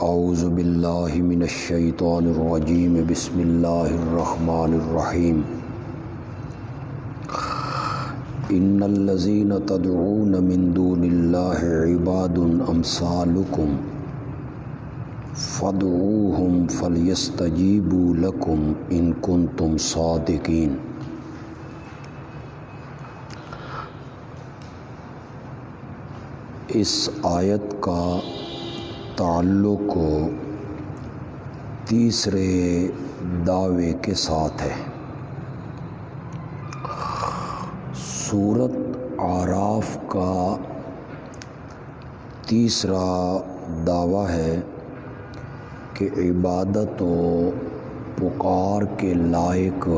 اعوذ باللہ من الشیطان الرجیم، بسم اللہ الرحمن الرحیم۔ ان الذین تدعون من دون اللہ عباد امثالکم فدعوہم فلیستجیبوا لکم ان کنتم صادقین۔ اس آیت کا تعلق تیسرے دعوے کے ساتھ ہے۔ صورت آراف کا تیسرا دعویٰ ہے کہ عبادت و پکار کے لائق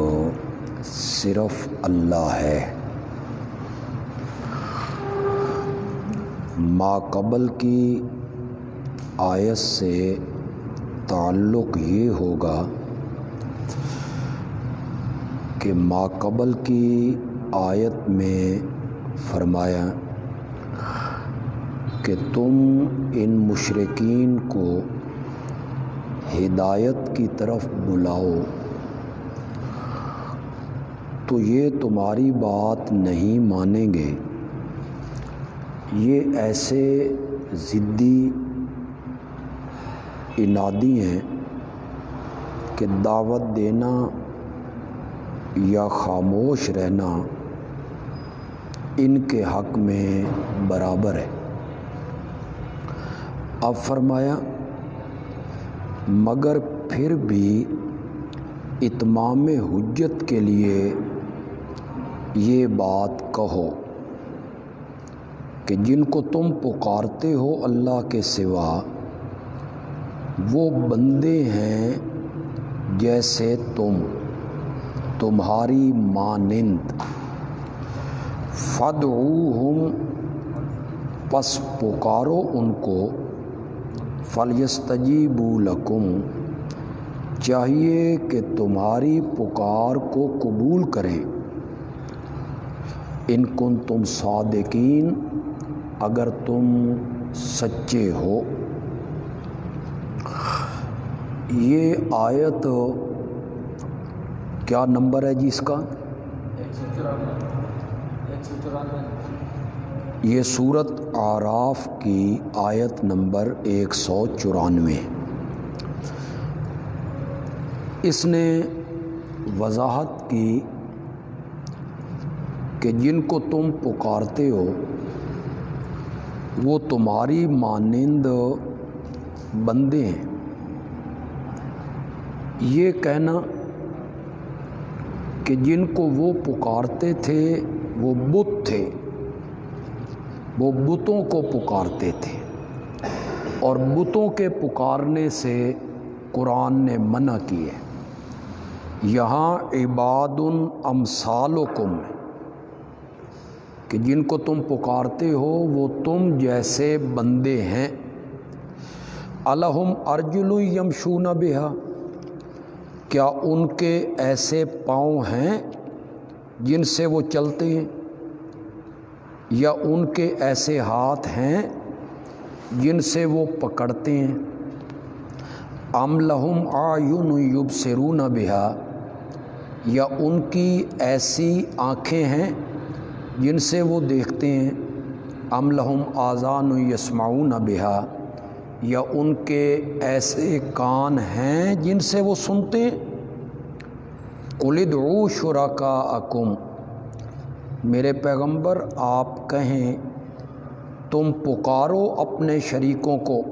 صرف اللہ ہے۔ ما قبل کی آیت سے تعلق یہ ہوگا کہ ما قبل کی آیت میں فرمایا کہ تم ان مشرقین کو ہدایت کی طرف بلاؤ، تو یہ تمہاری بات نہیں مانیں گے۔ یہ ایسے ضدی انادی ہیں کہ دعوت دینا یا خاموش رہنا ان کے حق میں برابر ہے۔ اب فرمایا، مگر پھر بھی اتمام حجت کے لیے یہ بات کہو کہ جن کو تم پکارتے ہو اللہ کے سوا وہ بندے ہیں جیسے تم، تمہاری مانند۔ فدعوہم پس پکارو ان کو۔ فلیستجیبوا لکم چاہیے کہ تمہاری پکار کو قبول کریں۔ ان کن تم صادقین، اگر تم سچے ہو۔ یہ آیت کیا نمبر ہے جی اس کا؟ یہ صورت آراف کی آیت نمبر ایک سو چورانوے۔ اس نے وضاحت کی کہ جن کو تم پکارتے ہو، وہ تمہاری مانند بندے ہیں۔ یہ کہنا کہ جن کو وہ پکارتے تھے، وہ بت تھے۔ وہ بتوں کو پکارتے تھے۔ اور بتوں کے پکارنے سے قرآن نے منع کیے۔ یہاں عباد امثالکم، کہ جن کو تم پکارتے ہو، وہ تم جیسے بندے ہیں۔ الحم ارجل یمشون بہا کیا ان کے ایسے پاؤں ہیں جن سے وہ چلتے ہیں یا ان کے ایسے ہاتھ ہیں جن سے وہ پکڑتے ہیں؟ ام لہم آیون یوب سرون بہا، یا ان کی ایسی آنکھیں ہیں جن سے وہ دیکھتے ہیں؟ ام لہم آزان یسماؤن بہا یا ان کے ایسے کان ہیں جن سے وہ سنتے؟ کلد او شرا کا اکم میرے پیغمبر، آپ کہیں، تم پکارو اپنے شریکوں کو۔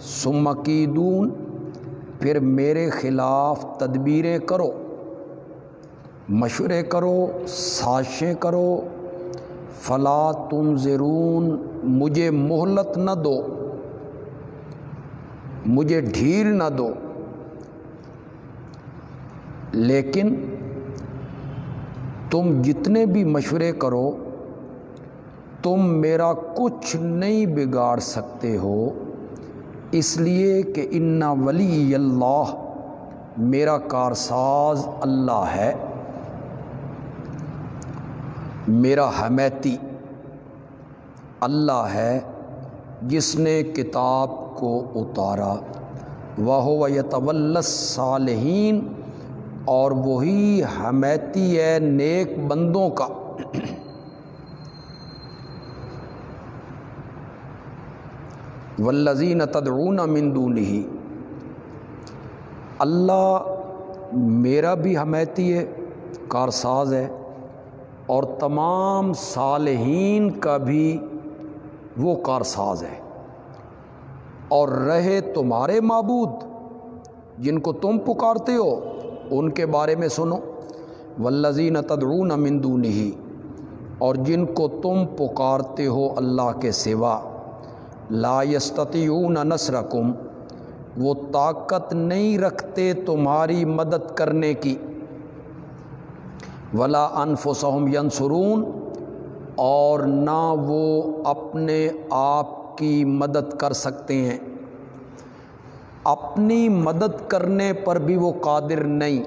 سمکیدون پھر میرے خلاف تدبیریں کرو۔ مشورے کرو، سازشیں کرو۔ فلا تم ضرون مجھے مہلت نہ دو۔ مجھے ڈھیل نہ دو۔ لیکن تم جتنے بھی مشورے کرو، تم میرا کچھ نہیں بگاڑ سکتے ہو۔ اس لیے کہ انا ولی اللہ، میرا کارساز اللہ ہے۔ میرا حمیتی اللہ ہے، جس نے کتاب کو اتارا۔ وہ یطول صالحین اور وہی حمیتی ہے نیک بندوں کا۔ ولزین تدعون من دونه، اللہ میرا بھی حمیتی ہے، کارساز ہے، اور تمام صالحین کا بھی وہ کارساز ہے۔ اور رہے تمہارے معبود۔ جن کو تم پکارتے ہو، ان کے بارے میں سنو۔ ولزین تدعون من دونه، اور جن کو تم پکارتے ہو اللہ کے سوا۔ لا یستطیعون نصرکم وہ طاقت نہیں رکھتے تمہاری مدد کرنے کی۔ ولا انفسہم ینصرون اور نہ وہ اپنے آپ کی مدد کر سکتے ہیں۔ اپنی مدد کرنے پر بھی وہ قادر نہیں،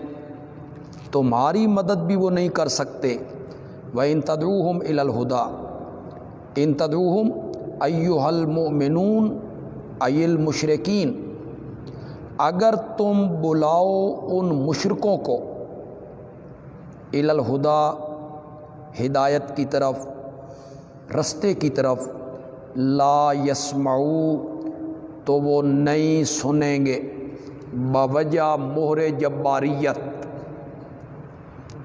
تمہاری مدد بھی وہ نہیں کر سکتے۔ وہ ان تدروہم الہدا ان تدروہم ایو المؤمنون ای المشرقین اگر تم بلاؤ ان مشرقوں کو الہدا ہدایت کی طرف، رستے کی طرف لا یسمعو تو وہ نہیں سنیں گے۔ بوجہ مہر جباریت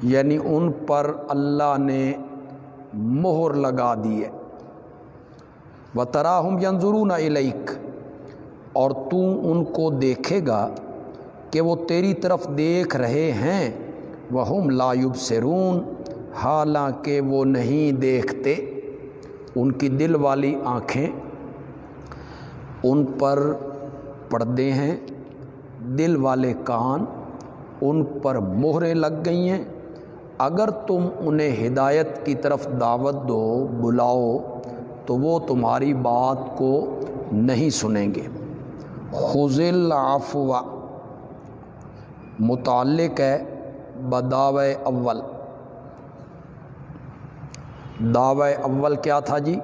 یعنی ان پر اللہ نے مہر لگا دی ہے۔ و تراہم ینظرون الیک اور تو ان کو دیکھے گا کہ وہ تیری طرف دیکھ رہے ہیں۔ وہ ہم لایب سرون حالانکہ وہ نہیں دیکھتے۔ ان کی دل والی آنکھیں ان پر پردے ہیں، دل والے کان ان پر مہریں لگ گئی ہیں۔ اگر تم انہیں ہدایت کی طرف دعوت دو، بلاؤ، تو وہ تمہاری بات کو نہیں سنیں گے۔ خزل آفوا متعلق ہے بداو اول۔ دعوی اول کیا تھا جی؟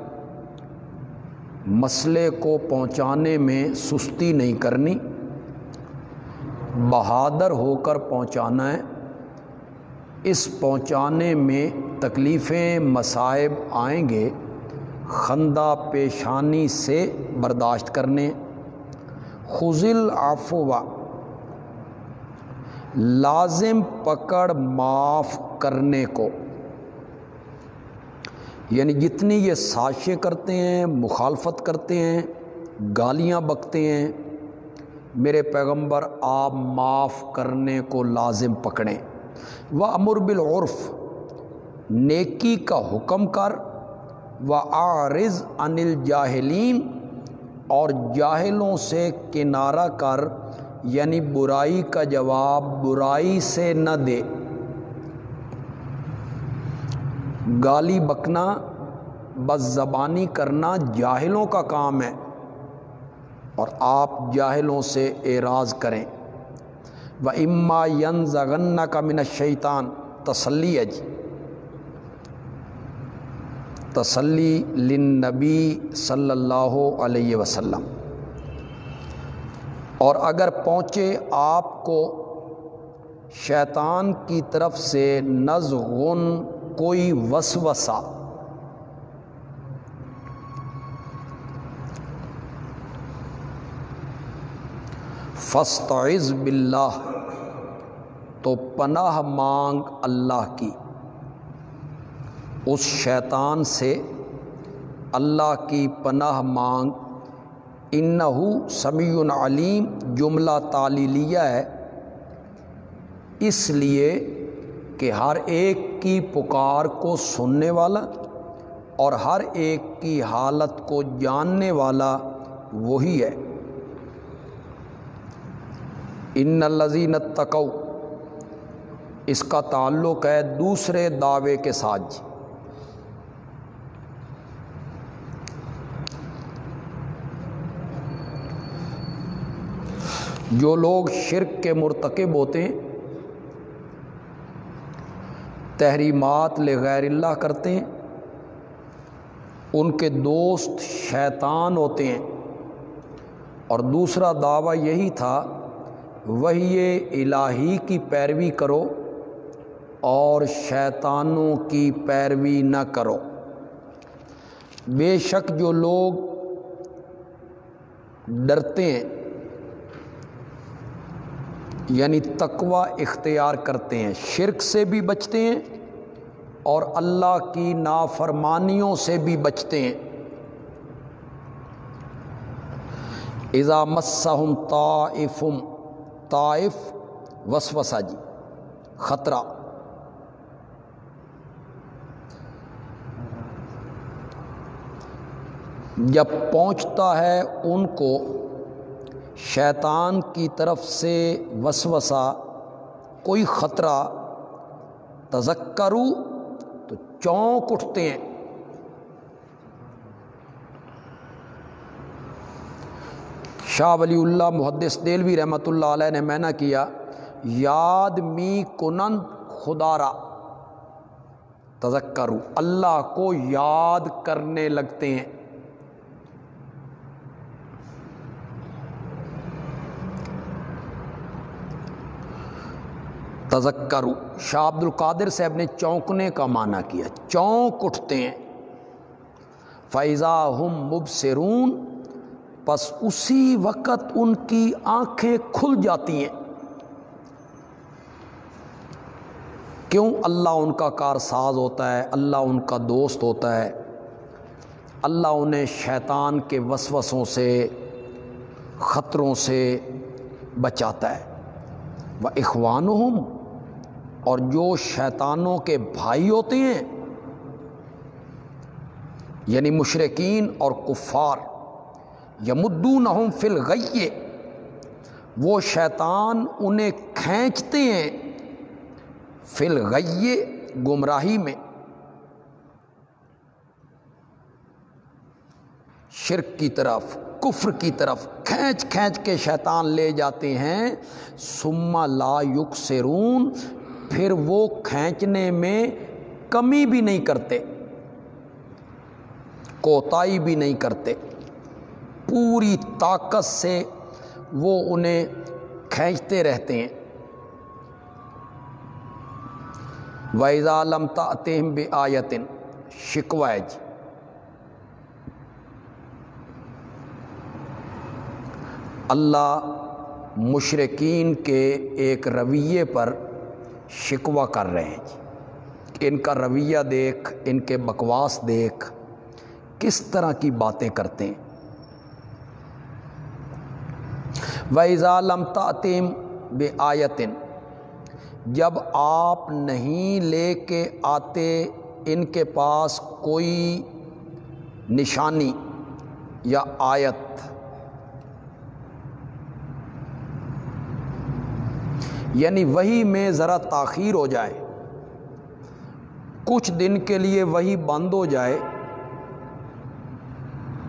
مسئلے کو پہنچانے میں سستی نہیں کرنی، بہادر ہو کر پہنچانا ہے۔ اس پہنچانے میں تکلیفیں مصائب آئیں گے، خندہ پیشانی سے برداشت کرنے۔ خزل آفوا لازم پکڑ معاف کرنے کو۔ یعنی جتنی یہ سازشیں کرتے ہیں، مخالفت کرتے ہیں، گالیاں بکتے ہیں، میرے پیغمبر آپ معاف کرنے کو لازم پکڑیں۔ وہ امر بالعرف، نیکی کا حکم کر۔ و عارض انل جاہلین اور جاہلوں سے کنارہ کر۔ یعنی برائی کا جواب برائی سے نہ دے۔ گالی بکنا بس زبانی کرنا جاہلوں کا کام ہے۔ اور آپ جاہلوں سے اعراض کریں۔ و اما ین زغن کا من شیطان تسلی اج جی۔ تسلی لنبی صلی اللہ علیہ وسلم۔ اور اگر پہنچے آپ کو شیطان کی طرف سے نزغن کوئی وسوسہ۔ فستعز باللہ۔ تو پناہ مانگ اللہ کی۔ اس شیطان سے اللہ کی پناہ مانگ۔ انہو سمیع علیم، جملہ تعلیلیہ ہے۔ اس لیے کہ ہر ایک کی پکار کو سننے والا اور ہر ایک کی حالت کو جاننے والا وہی ہے۔ ان الزین تکو اس کا تعلق ہے دوسرے دعوے کے ساتھ جی۔ جو لوگ شرک کے مرتکب ہوتے ہیں تحریمات لغیر اللہ کرتے ہیں۔ ان کے دوست شیطان ہوتے ہیں۔ اور دوسرا دعویٰ یہی تھا، وہی الہی کی پیروی کرو اور شیطانوں کی پیروی نہ کرو۔ بے شک جو لوگ ڈرتے ہیں یعنی تقوی اختیار کرتے ہیں، شرک سے بھی بچتے ہیں اور اللہ کی نافرمانیوں سے بھی بچتے ہیں۔ اذا مسہم طائفم، طائف وسوسہ جی خطرہ۔ جب پہنچتا ہے ان کو شیطان کی طرف سے وسوسہ، کوئی خطرہ، تذکرو تو چونک اٹھتے ہیں۔ شاہ ولی اللہ محدث دلوی رحمۃ اللہ علیہ نے میں کیا، یاد می کنند خدارا۔ تذکرو، اللہ کو یاد کرنے لگتے ہیں۔ تذکرو۔ شاہ عبد القادر صاحب نے چونکنے کا معنی کیا، چونک اٹھتے ہیں۔ فیضا ہم مبصرون، پس اسی وقت ان کی آنکھیں کھل جاتی ہیں۔ کیوں؟ اللہ ان کا کار ساز ہوتا ہے، اللہ ان کا دوست ہوتا ہے۔ اللہ انہیں شیطان کے وسوسوں سے، خطروں سے بچاتا ہے۔ وہ اخوان اور جو شیطانوں کے بھائی ہوتے ہیں یعنی مشرقین اور کفار یا مدو فل گئیے وہ شیطان انہیں کھینچتے ہیں فل گئیے گمراہی میں۔ شرک کی طرف، کفر کی طرف کھینچ کھینچ کے شیطان لے جاتے ہیں۔ سما لا یق سرون پھر وہ کھینچنے میں کمی بھی نہیں کرتے، کوتاہی بھی نہیں کرتے۔ پوری طاقت سے وہ انہیں کھینچتے رہتے ہیں۔ ویزا لمتا تہم بے آیتن شکوائج جی۔ اللہ مشرقین کے ایک رویے پر شکوہ کر رہے ہیں جی۔ ان کا رویہ دیکھ، ان کے بکواس دیکھ، کس طرح کی باتیں کرتے ہیں۔ ویزا لمتا تیم بے آیتن جب آپ نہیں لے کے آتے ان کے پاس کوئی نشانی یا آیت یعنی وہی میں ذرا تاخیر ہو جائے۔ کچھ دن کے لیے وہی بند ہو جائے۔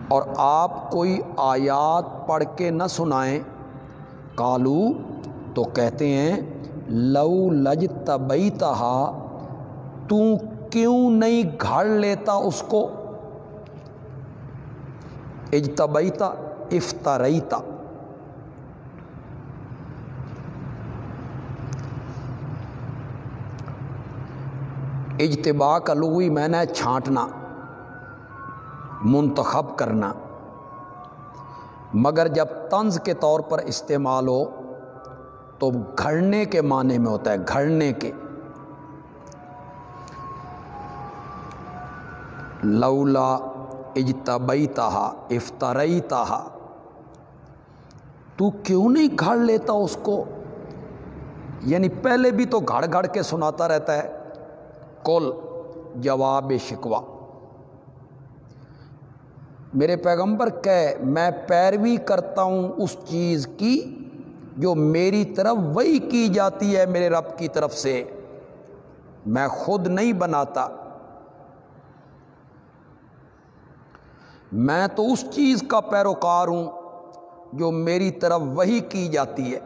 اور آپ کوئی آیات پڑھ کے نہ سنائیں۔ کالو تو کہتے ہیں، لو لج تبئی تہا تو کیوں نہیں گھڑ لیتا اس کو؟ اجتبیتا افطریتا اجتباع کا لغوی میں نے چھانٹنا، منتخب کرنا۔ مگر جب طنز کے طور پر استعمال ہو، تو گھڑنے کے معنی میں ہوتا ہے، گھڑنے کے۔ لولا اجتبئی تہا افطرئی تہا تو کیوں نہیں گھڑ لیتا اس کو؟ یعنی پہلے بھی تو گھڑ گھڑ کے سناتا رہتا ہے۔ کل جواب شکوا میرے پیغمبر کہ میں پیروی کرتا ہوں اس چیز کی جو میری طرف وہی کی جاتی ہے میرے رب کی طرف سے۔ میں خود نہیں بناتا۔ میں تو اس چیز کا پیروکار ہوں جو میری طرف وہی کی جاتی ہے۔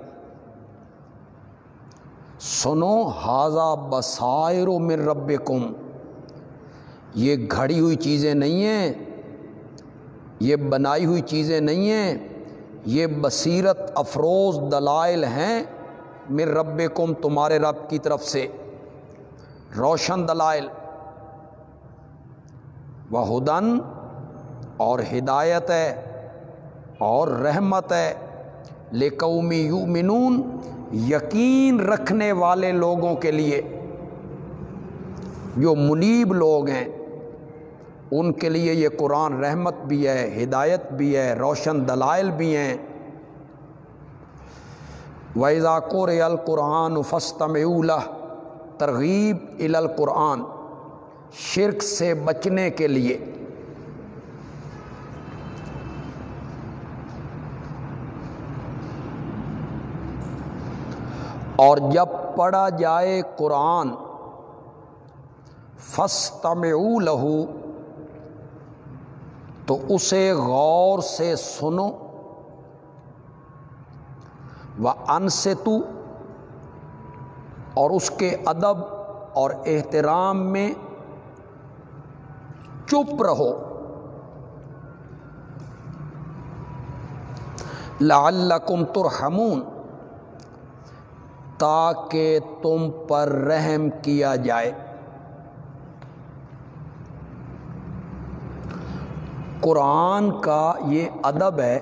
سنو حاضہ بسائر و مر رب یہ گھڑی ہوئی چیزیں نہیں ہیں، یہ بنائی ہوئی چیزیں نہیں ہیں، یہ بصیرت افروز دلائل ہیں مر رب کم تمہارے رب کی طرف سے، روشن دلائل، وہ ہدن اور ہدایت ہے اور رحمت ہے لے قومی یو یقین رکھنے والے لوگوں کے لیے جو منیب لوگ ہیں، ان کے لیے یہ قرآن رحمت بھی ہے، ہدایت بھی ہے، روشن دلائل بھی ہیں۔ ویزا قور القرآن فستم ترغیب ال القرآن، شرک سے بچنے کے لیے۔ اور جب پڑھا جائے قرآن فستم لہو، تو اسے غور سے سنو و ان سے تو اور اس کے ادب اور احترام میں چپ رہو۔ لعلکم ترحمون۔ تاکہ تم پر رحم کیا جائے۔ قرآن کا یہ ادب ہے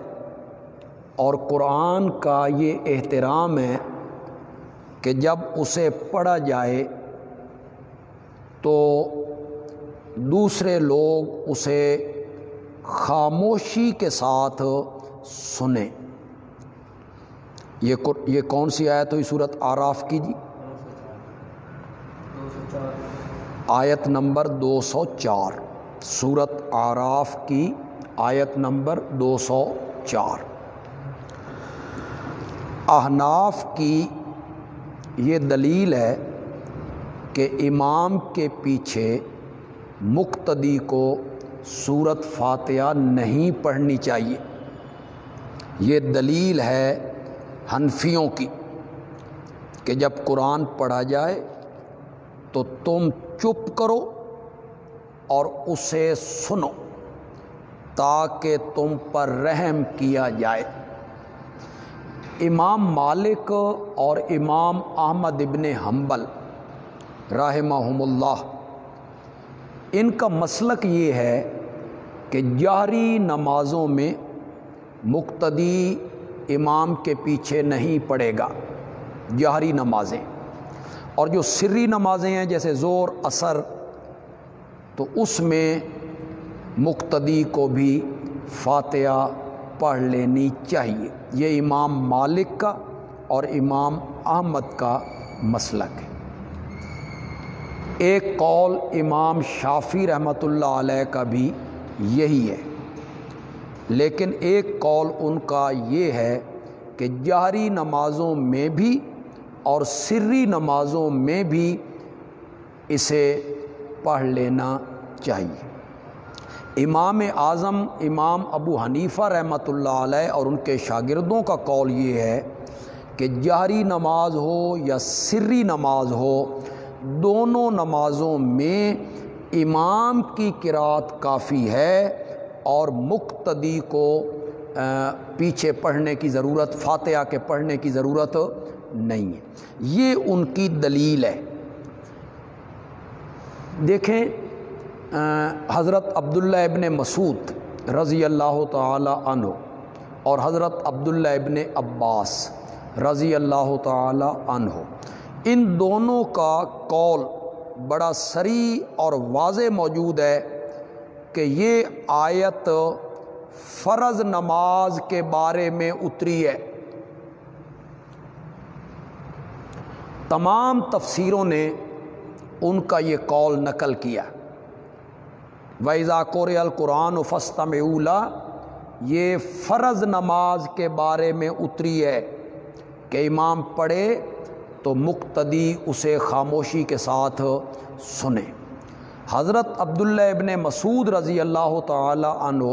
اور قرآن کا یہ احترام ہے کہ جب اسے پڑھا جائے تو دوسرے لوگ اسے خاموشی کے ساتھ سنیں۔ یہ یہ کون سی آیت ہوئی؟ صورت آراف کی جی؟ آیت نمبر دو سو چار۔ صورت آراف کی آیت نمبر دو سو چار۔ احناف کی یہ دلیل ہے کہ امام کے پیچھے مقتدی کو صورت فاتحہ نہیں پڑھنی چاہیے۔ یہ دلیل ہے حنفیوں کی کہ جب قرآن پڑھا جائے تو تم چپ کرو اور اسے سنو تاکہ تم پر رحم کیا جائے۔ امام مالک اور امام احمد ابن حنبل رحمہم اللہ، ان کا مسلک یہ ہے کہ جہری نمازوں میں مقتدی امام کے پیچھے نہیں پڑے گا۔ جہری نمازیں۔ اور جو سری نمازیں ہیں، جیسے زور، اثر، تو اس میں مقتدی کو بھی فاتحہ پڑھ لینی چاہیے۔ یہ امام مالک کا اور امام احمد کا مسلک ہے۔ ایک قول امام شافی رحمۃ اللہ علیہ کا بھی یہی ہے۔ لیکن ایک قول ان کا یہ ہے کہ جہری نمازوں میں بھی اور سری نمازوں میں بھی اسے پڑھ لینا چاہیے۔ امام اعظم، امام ابو حنیفہ رحمۃ اللہ علیہ اور ان کے شاگردوں کا قول یہ ہے کہ جہری نماز ہو یا سری نماز ہو، دونوں نمازوں میں امام کی کراط کافی ہے اور مقتدی کو پیچھے پڑھنے کی ضرورت، فاتحہ کے پڑھنے کی ضرورت نہیں ہے۔ یہ ان کی دلیل ہے۔ دیکھیں حضرت عبداللہ ابن مسعود رضی اللہ تعالی عنہ اور حضرت عبداللہ ابن عباس رضی اللہ تعالی عنہ، ان دونوں کا قول بڑا سری اور واضح موجود ہے۔ کہ یہ آیت فرض نماز کے بارے میں اتری ہے۔ تمام تفسیروں نے ان کا یہ قول نقل کیا۔ ویزا کور القرآن فستم اولا یہ فرض نماز کے بارے میں اتری ہے کہ امام پڑھے تو مقتدی اسے خاموشی کے ساتھ سنیں حضرت عبداللہ ابن مسعود رضی اللہ تعالی عنہ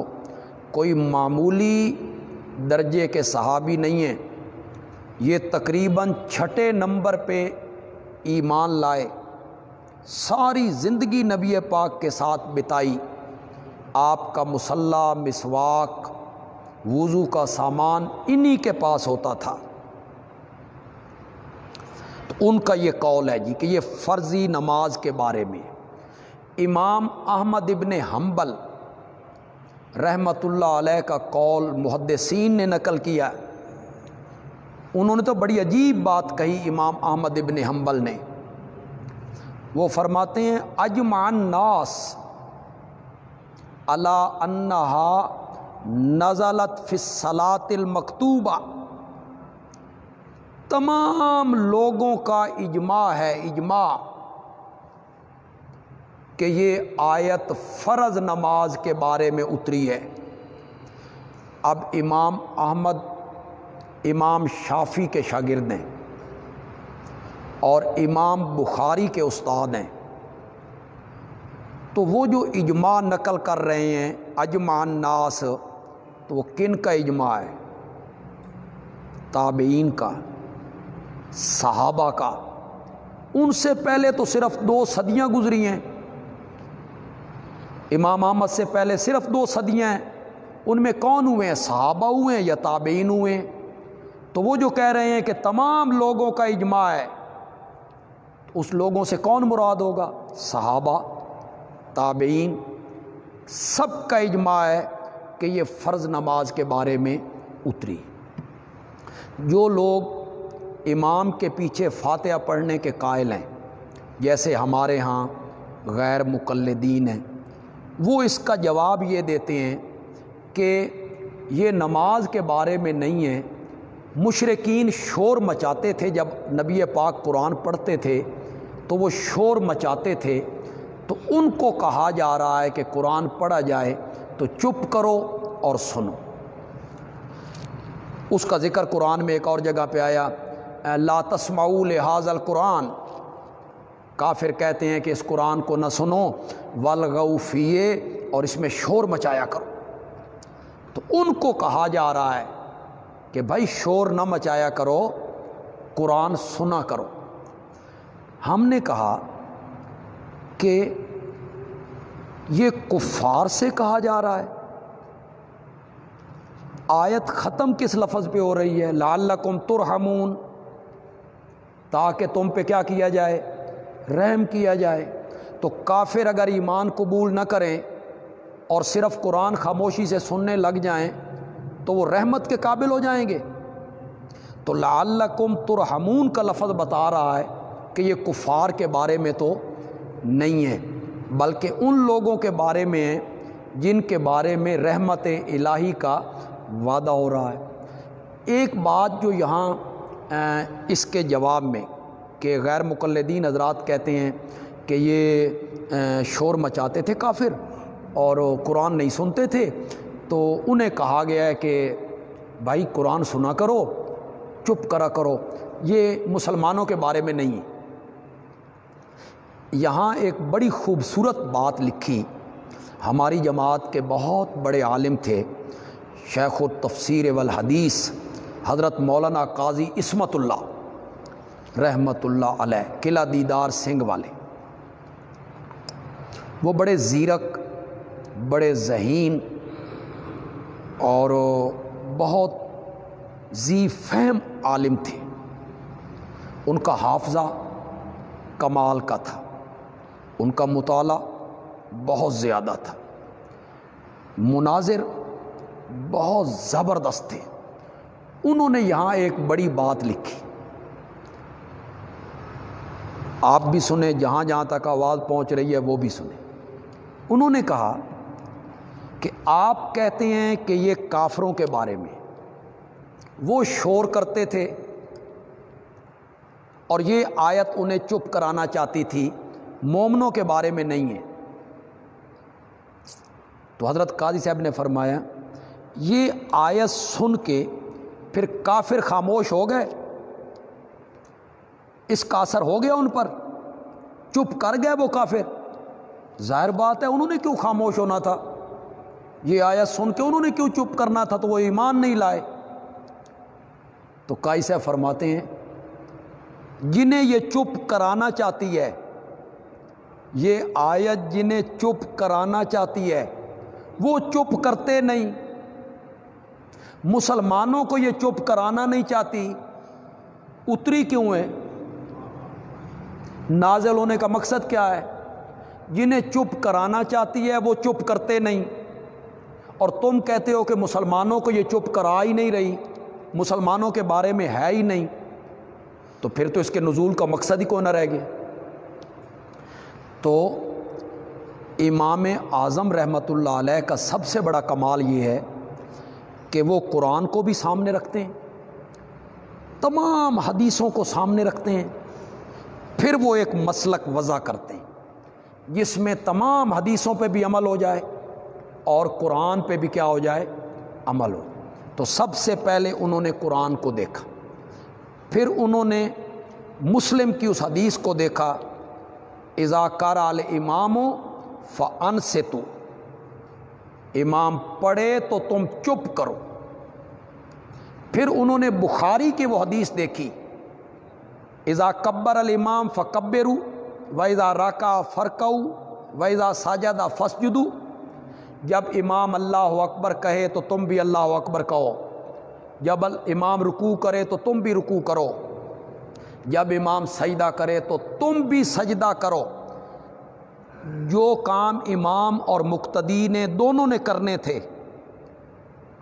کوئی معمولی درجے کے صحابی نہیں ہیں۔ یہ تقریباً چھٹے نمبر پہ ایمان لائے، ساری زندگی نبی پاک کے ساتھ بتائی، آپ کا مسلح مسواک، وضو کا سامان انہی کے پاس ہوتا تھا۔ تو ان کا یہ قول ہے جی کہ یہ فرضی نماز کے بارے میں امام احمد ابن حنبل رحمت اللہ علیہ کا قول محدثین نے نقل کیا انہوں نے تو بڑی عجیب بات کہی امام احمد ابن حنبل نے۔ وہ فرماتے ہیں اجمان ناس اللہ انہا نزلت فصلاط المکتوبہ۔ تمام لوگوں کا اجماع ہے، اجماع۔ کہ یہ آیت فرض نماز کے بارے میں اتری ہے۔ اب امام احمد، امام شافی کے شاگرد ہیں اور امام بخاری کے استاد ہیں۔ تو وہ جو اجماع نقل کر رہے ہیں اجمان ناس تو وہ کن کا اجماع ہے؟ تابعین کا، صحابہ کا۔ ان سے پہلے تو صرف دو صدیاں گزری ہیں۔ امام احمد سے پہلے صرف دو صدیاں ہیں، ان میں کون ہوئے ہیں؟ صحابہ ہوئے ہیں یا تابعین ہوئے ہیں؟ تو وہ جو کہہ رہے ہیں کہ تمام لوگوں کا اجماع ہے اس لوگوں سے کون مراد ہوگا؟ صحابہ، تابعین، سب کا اجماع ہے کہ یہ فرض نماز کے بارے میں اتری۔ جو لوگ امام کے پیچھے فاتحہ پڑھنے کے قائل ہیں، جیسے ہمارے ہاں غیر مقلدین ہیں وہ اس کا جواب یہ دیتے ہیں کہ یہ نماز کے بارے میں نہیں ہے۔ مشرقین شور مچاتے تھے جب نبی پاک قرآن پڑھتے تھے، تو وہ شور مچاتے تھے۔ تو ان کو کہا جا رہا ہے کہ قرآن پڑھا جائے، تو چپ کرو اور سنو۔ اس کا ذکر قرآن میں ایک اور جگہ پہ آیا، لا تسمعوا لحاظ القرآن۔ کافر کہتے ہیں کہ اس قرآن کو نہ سنو ولغفیے اور اس میں شور مچایا کرو۔ تو ان کو کہا جا رہا ہے کہ بھائی شور نہ مچایا کرو، قرآن سنا کرو۔ ہم نے کہا کہ یہ کفار سے کہا جا رہا ہے۔ آیت ختم کس لفظ پہ ہو رہی ہے؟ لال ترحمون، تاکہ تم پہ کیا کیا جائے؟ رحم کیا جائے تو کافر اگر ایمان قبول نہ کریں اور صرف قرآن خاموشی سے سننے لگ جائیں تو وہ رحمت کے قابل ہو جائیں گے۔ تو لعلکم ترحمون کا لفظ بتا رہا ہے کہ یہ کفار کے بارے میں تو نہیں ہے، بلکہ ان لوگوں کے بارے میں ہے جن کے بارے میں رحمت الہی کا وعدہ ہو رہا ہے۔ ایک بات جو یہاں اس کے جواب میں کہ غیر مقلدین حضرات کہتے ہیں کہ یہ شور مچاتے تھے کافر اور قرآن نہیں سنتے تھے۔ تو انہیں کہا گیا ہے کہ بھائی قرآن سنا کرو، چپ کرا کرو، یہ مسلمانوں کے بارے میں نہیں یہاں ایک بڑی خوبصورت بات لکھی۔ ہماری جماعت کے بہت بڑے عالم تھے، شیخ التفسیر والحدیث، حضرت مولانا قاضی عصمت اللہ۔ رحمت اللہ علیہ، قلعہ دیدار سنگھ والے۔ وہ بڑے زیرک، بڑے ذہین اور بہت ذی فہم عالم تھے۔ ان کا حافظہ کمال کا تھا۔ ان کا مطالعہ بہت زیادہ تھا۔ مناظر بہت زبردست تھے۔ انہوں نے یہاں ایک بڑی بات لکھی۔ آپ بھی سنیں، جہاں جہاں تک آواز پہنچ رہی ہے، وہ بھی سنیں۔ انہوں نے کہا کہ آپ کہتے ہیں کہ یہ کافروں کے بارے میں۔ وہ شور کرتے تھے اور یہ آیت انہیں چپ کرانا چاہتی تھی۔ مومنوں کے بارے میں نہیں ہے۔ تو حضرت قاضی صاحب نے فرمایا، یہ آیت سن کے پھر کافر خاموش ہو گئے۔ اس کا اثر ہو گیا ان پر۔ چپ کر گئے وہ کافر۔ ظاہر بات ہے انہوں نے کیوں خاموش ہونا تھا؟ یہ آیت سن کے انہوں نے کیوں چپ کرنا تھا تو وہ ایمان نہیں لائے؟ تو کائسہ فرماتے ہیں، جنہیں یہ چپ کرانا چاہتی ہے، یہ آیت جنہیں چپ کرانا چاہتی ہے، وہ چپ کرتے نہیں۔ مسلمانوں کو یہ چپ کرانا نہیں چاہتی۔ اتری کیوں ہے نازل ہونے کا مقصد کیا ہے؟ جنہیں چپ کرانا چاہتی ہے، وہ چپ کرتے نہیں۔ اور تم کہتے ہو کہ مسلمانوں کو یہ چپ کرا ہی نہیں رہی۔ مسلمانوں کے بارے میں ہے ہی نہیں۔ تو پھر تو اس کے نزول کا مقصد ہی کوئی نہ رہ گیا؟ تو امام اعظم رحمۃ اللہ علیہ کا سب سے بڑا کمال یہ ہے کہ وہ قرآن کو بھی سامنے رکھتے ہیں۔ تمام حدیثوں کو سامنے رکھتے ہیں۔ پھر وہ ایک مسلک وضع کرتے ہیں۔ جس میں تمام حدیثوں پہ بھی عمل ہو جائے اور قرآن پہ بھی کیا ہو جائے، عمل ہو۔ تو سب سے پہلے انہوں نے قرآن کو دیکھا۔ پھر انہوں نے مسلم کی اس حدیث کو دیکھا اضاکار عال امام فن سے تو امام پڑھے تو تم چپ کرو۔ پھر انہوں نے بخاری کی وہ حدیث دیکھی۔ ازا کبر الامام فکبرو ویزا راکا فرکو ویزا ساجدہ فسجدو جب امام اللہ اکبر کہے تو تم بھی اللہ اکبر کہو۔ جب امام رکوع کرے تو تم بھی رکوع کرو۔ جب امام سجدہ کرے تو تم بھی سجدہ کرو۔ جو کام امام اور مقتدی نے دونوں نے کرنے تھے۔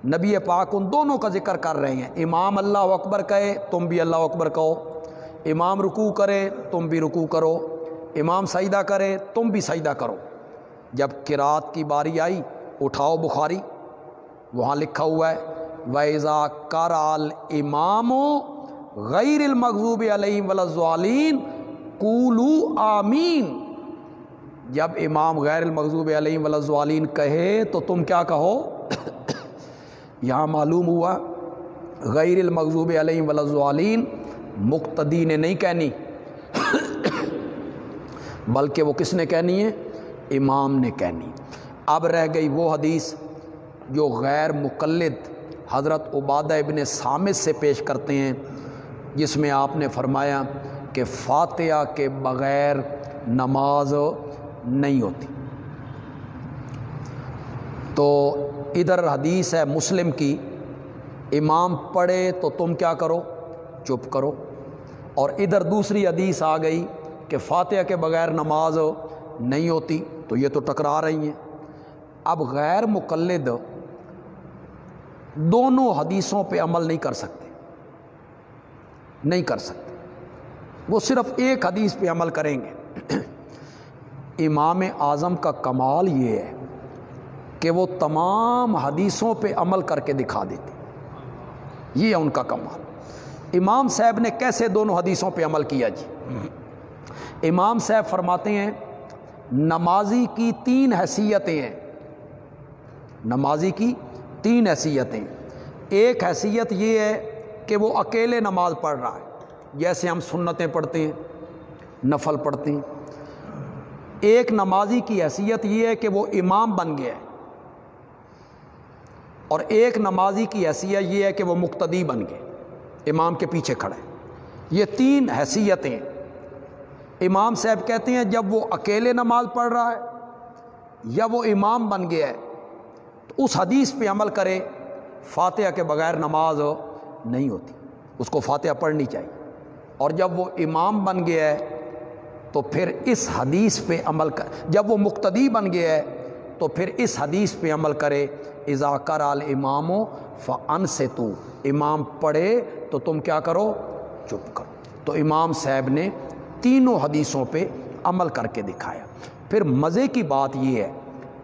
نبی پاک ان دونوں کا ذکر کر رہے ہیں۔ امام اللہ اکبر کہے، تم بھی اللہ اکبر کہو۔ امام رکوع کرے تم بھی رکوع کرو، امام سجدہ کرے تم بھی سجدہ کرو۔ جب کراط کی باری آئی، اٹھاؤ بخاری، وہاں لکھا ہوا ہے ویزا کرال امام غیر المغضوب علیہ ولازوالین کولو آمین۔ جب امام غیر المغضوب علیہ ولازوالین کہے تو تم کیا کہو؟ یہاں معلوم ہوا، غیر المغضوب علیہ ولازوالین مقتدی نے نہیں کہنی، بلکہ وہ کس نے کہنی ہے؟ امام نے کہنی۔ اب رہ گئی وہ حدیث جو غیر مقلد حضرت عبادہ ابن سامد سے پیش کرتے ہیں، جس میں آپ نے فرمایا کہ فاتحہ کے بغیر نماز نہیں ہوتی۔ تو ادھر حدیث ہے مسلم کی، امام پڑھے تو تم کیا کرو؟ چپ کرو۔ اور ادھر دوسری حدیث آ گئی کہ فاتحہ کے بغیر نماز نہیں ہوتی، تو یہ تو ٹکرا رہی ہیں۔ اب غیر مقلد دونوں حدیثوں پہ عمل نہیں کر سکتے۔ نہیں کر سکتے۔ وہ صرف ایک حدیث پہ عمل کریں گے۔ امام اعظم کا کمال یہ ہے کہ وہ تمام حدیثوں پہ عمل کر کے دکھا دیتے۔ یہ ہے ان کا کمال۔ امام صاحب نے کیسے دونوں حدیثوں پہ عمل کیا جی؟ امام صاحب فرماتے ہیں، نمازی کی تین حیثیتیں ہیں۔ نمازی کی تین حیثیتیں۔ ایک حیثیت یہ ہے کہ وہ اکیلے نماز پڑھ رہا ہے، جیسے ہم سنتیں پڑھتے ہیں، نفل پڑھتے ہیں۔ ایک نمازی کی حیثیت یہ ہے کہ وہ امام بن گیا ہے۔ اور ایک نمازی کی حیثیت یہ ہے کہ وہ مقتدی بن گئے امام کے پیچھے کھڑے یہ تین حیثیتیں امام صاحب کہتے ہیں، جب وہ اکیلے نماز پڑھ رہا ہے یا وہ امام بن گیا ہے، تو اس حدیث پہ عمل کرے فاتحہ کے بغیر نماز نہیں ہوتی۔ اس کو فاتحہ پڑھنی چاہیے۔ اور جب وہ امام بن گیا ہے، تو پھر اس حدیث پہ عمل کر، جب وہ مقتدی بن گیا ہے، تو پھر اس حدیث پہ عمل کرے اضاکر امام و فن سے تو امام پڑھے تو تم کیا کرو؟ چپ کرو۔ تو امام صاحب نے تینوں حدیثوں پہ عمل کر کے دکھایا۔ پھر مزے کی بات یہ ہے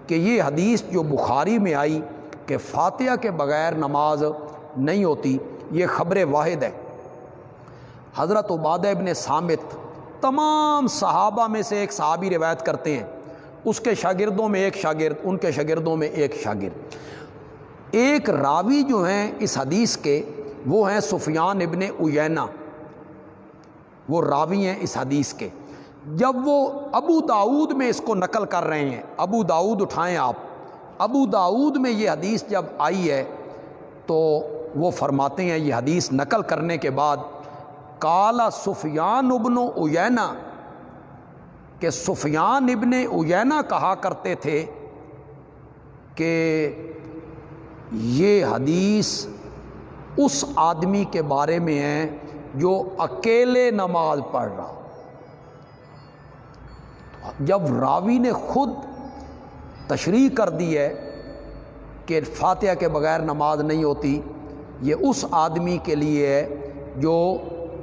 کہ یہ حدیث جو بخاری میں آئی کہ فاتحہ کے بغیر نماز نہیں ہوتی، یہ خبر واحد ہے۔ حضرت عبادہ ابن سامت تمام صحابہ میں سے ایک صحابی روایت کرتے ہیں۔ اس کے شاگردوں میں ایک شاگرد، ان کے شاگردوں میں ایک شاگرد۔ ایک راوی جو ہیں اس حدیث کے، وہ ہیں سفیان ابن اینا وہ راوی ہیں اس حدیث کے۔ جب وہ ابو داود میں اس کو نقل کر رہے ہیں، ابو داود اٹھائیں آپ۔ ابو داود میں یہ حدیث جب آئی ہے، تو وہ فرماتے ہیں یہ حدیث نقل کرنے کے بعد کالا سفیان ابن اینا کہ سفیان ابن اینا کہا کرتے تھے کہ یہ حدیث اس آدمی کے بارے میں ہے جو اکیلے نماز پڑھ رہا جب راوی نے خود تشریح کر دی ہے کہ فاتحہ کے بغیر نماز نہیں ہوتی، یہ اس آدمی کے لیے ہے جو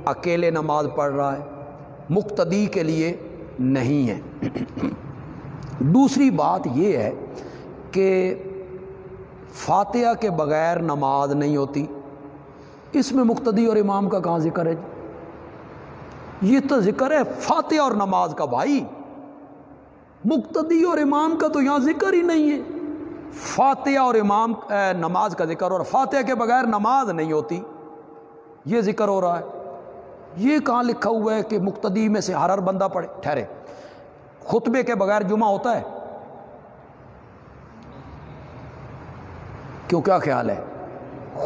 اکیلے نماز پڑھ رہا ہے، مقتدی کے لیے نہیں ہے۔ دوسری بات یہ ہے کہ فاتحہ کے بغیر نماز نہیں ہوتی۔ اس میں مقتدی اور امام کا کہاں ذکر ہے؟ یہ تو ذکر ہے فاتحہ اور نماز کا بھائی۔ مقتدی اور امام کا تو یہاں ذکر ہی نہیں ہے۔ فاتحہ اور امام نماز کا ذکر، اور فاتحہ کے بغیر نماز نہیں ہوتی۔ یہ ذکر ہو رہا ہے۔ یہ کہاں لکھا ہوا ہے کہ مقتدی میں سے ہر ہر بندہ پڑھے، ٹھہرے۔ خطبے کے بغیر جمعہ ہوتا ہے۔ کیوں کیا خیال ہے؟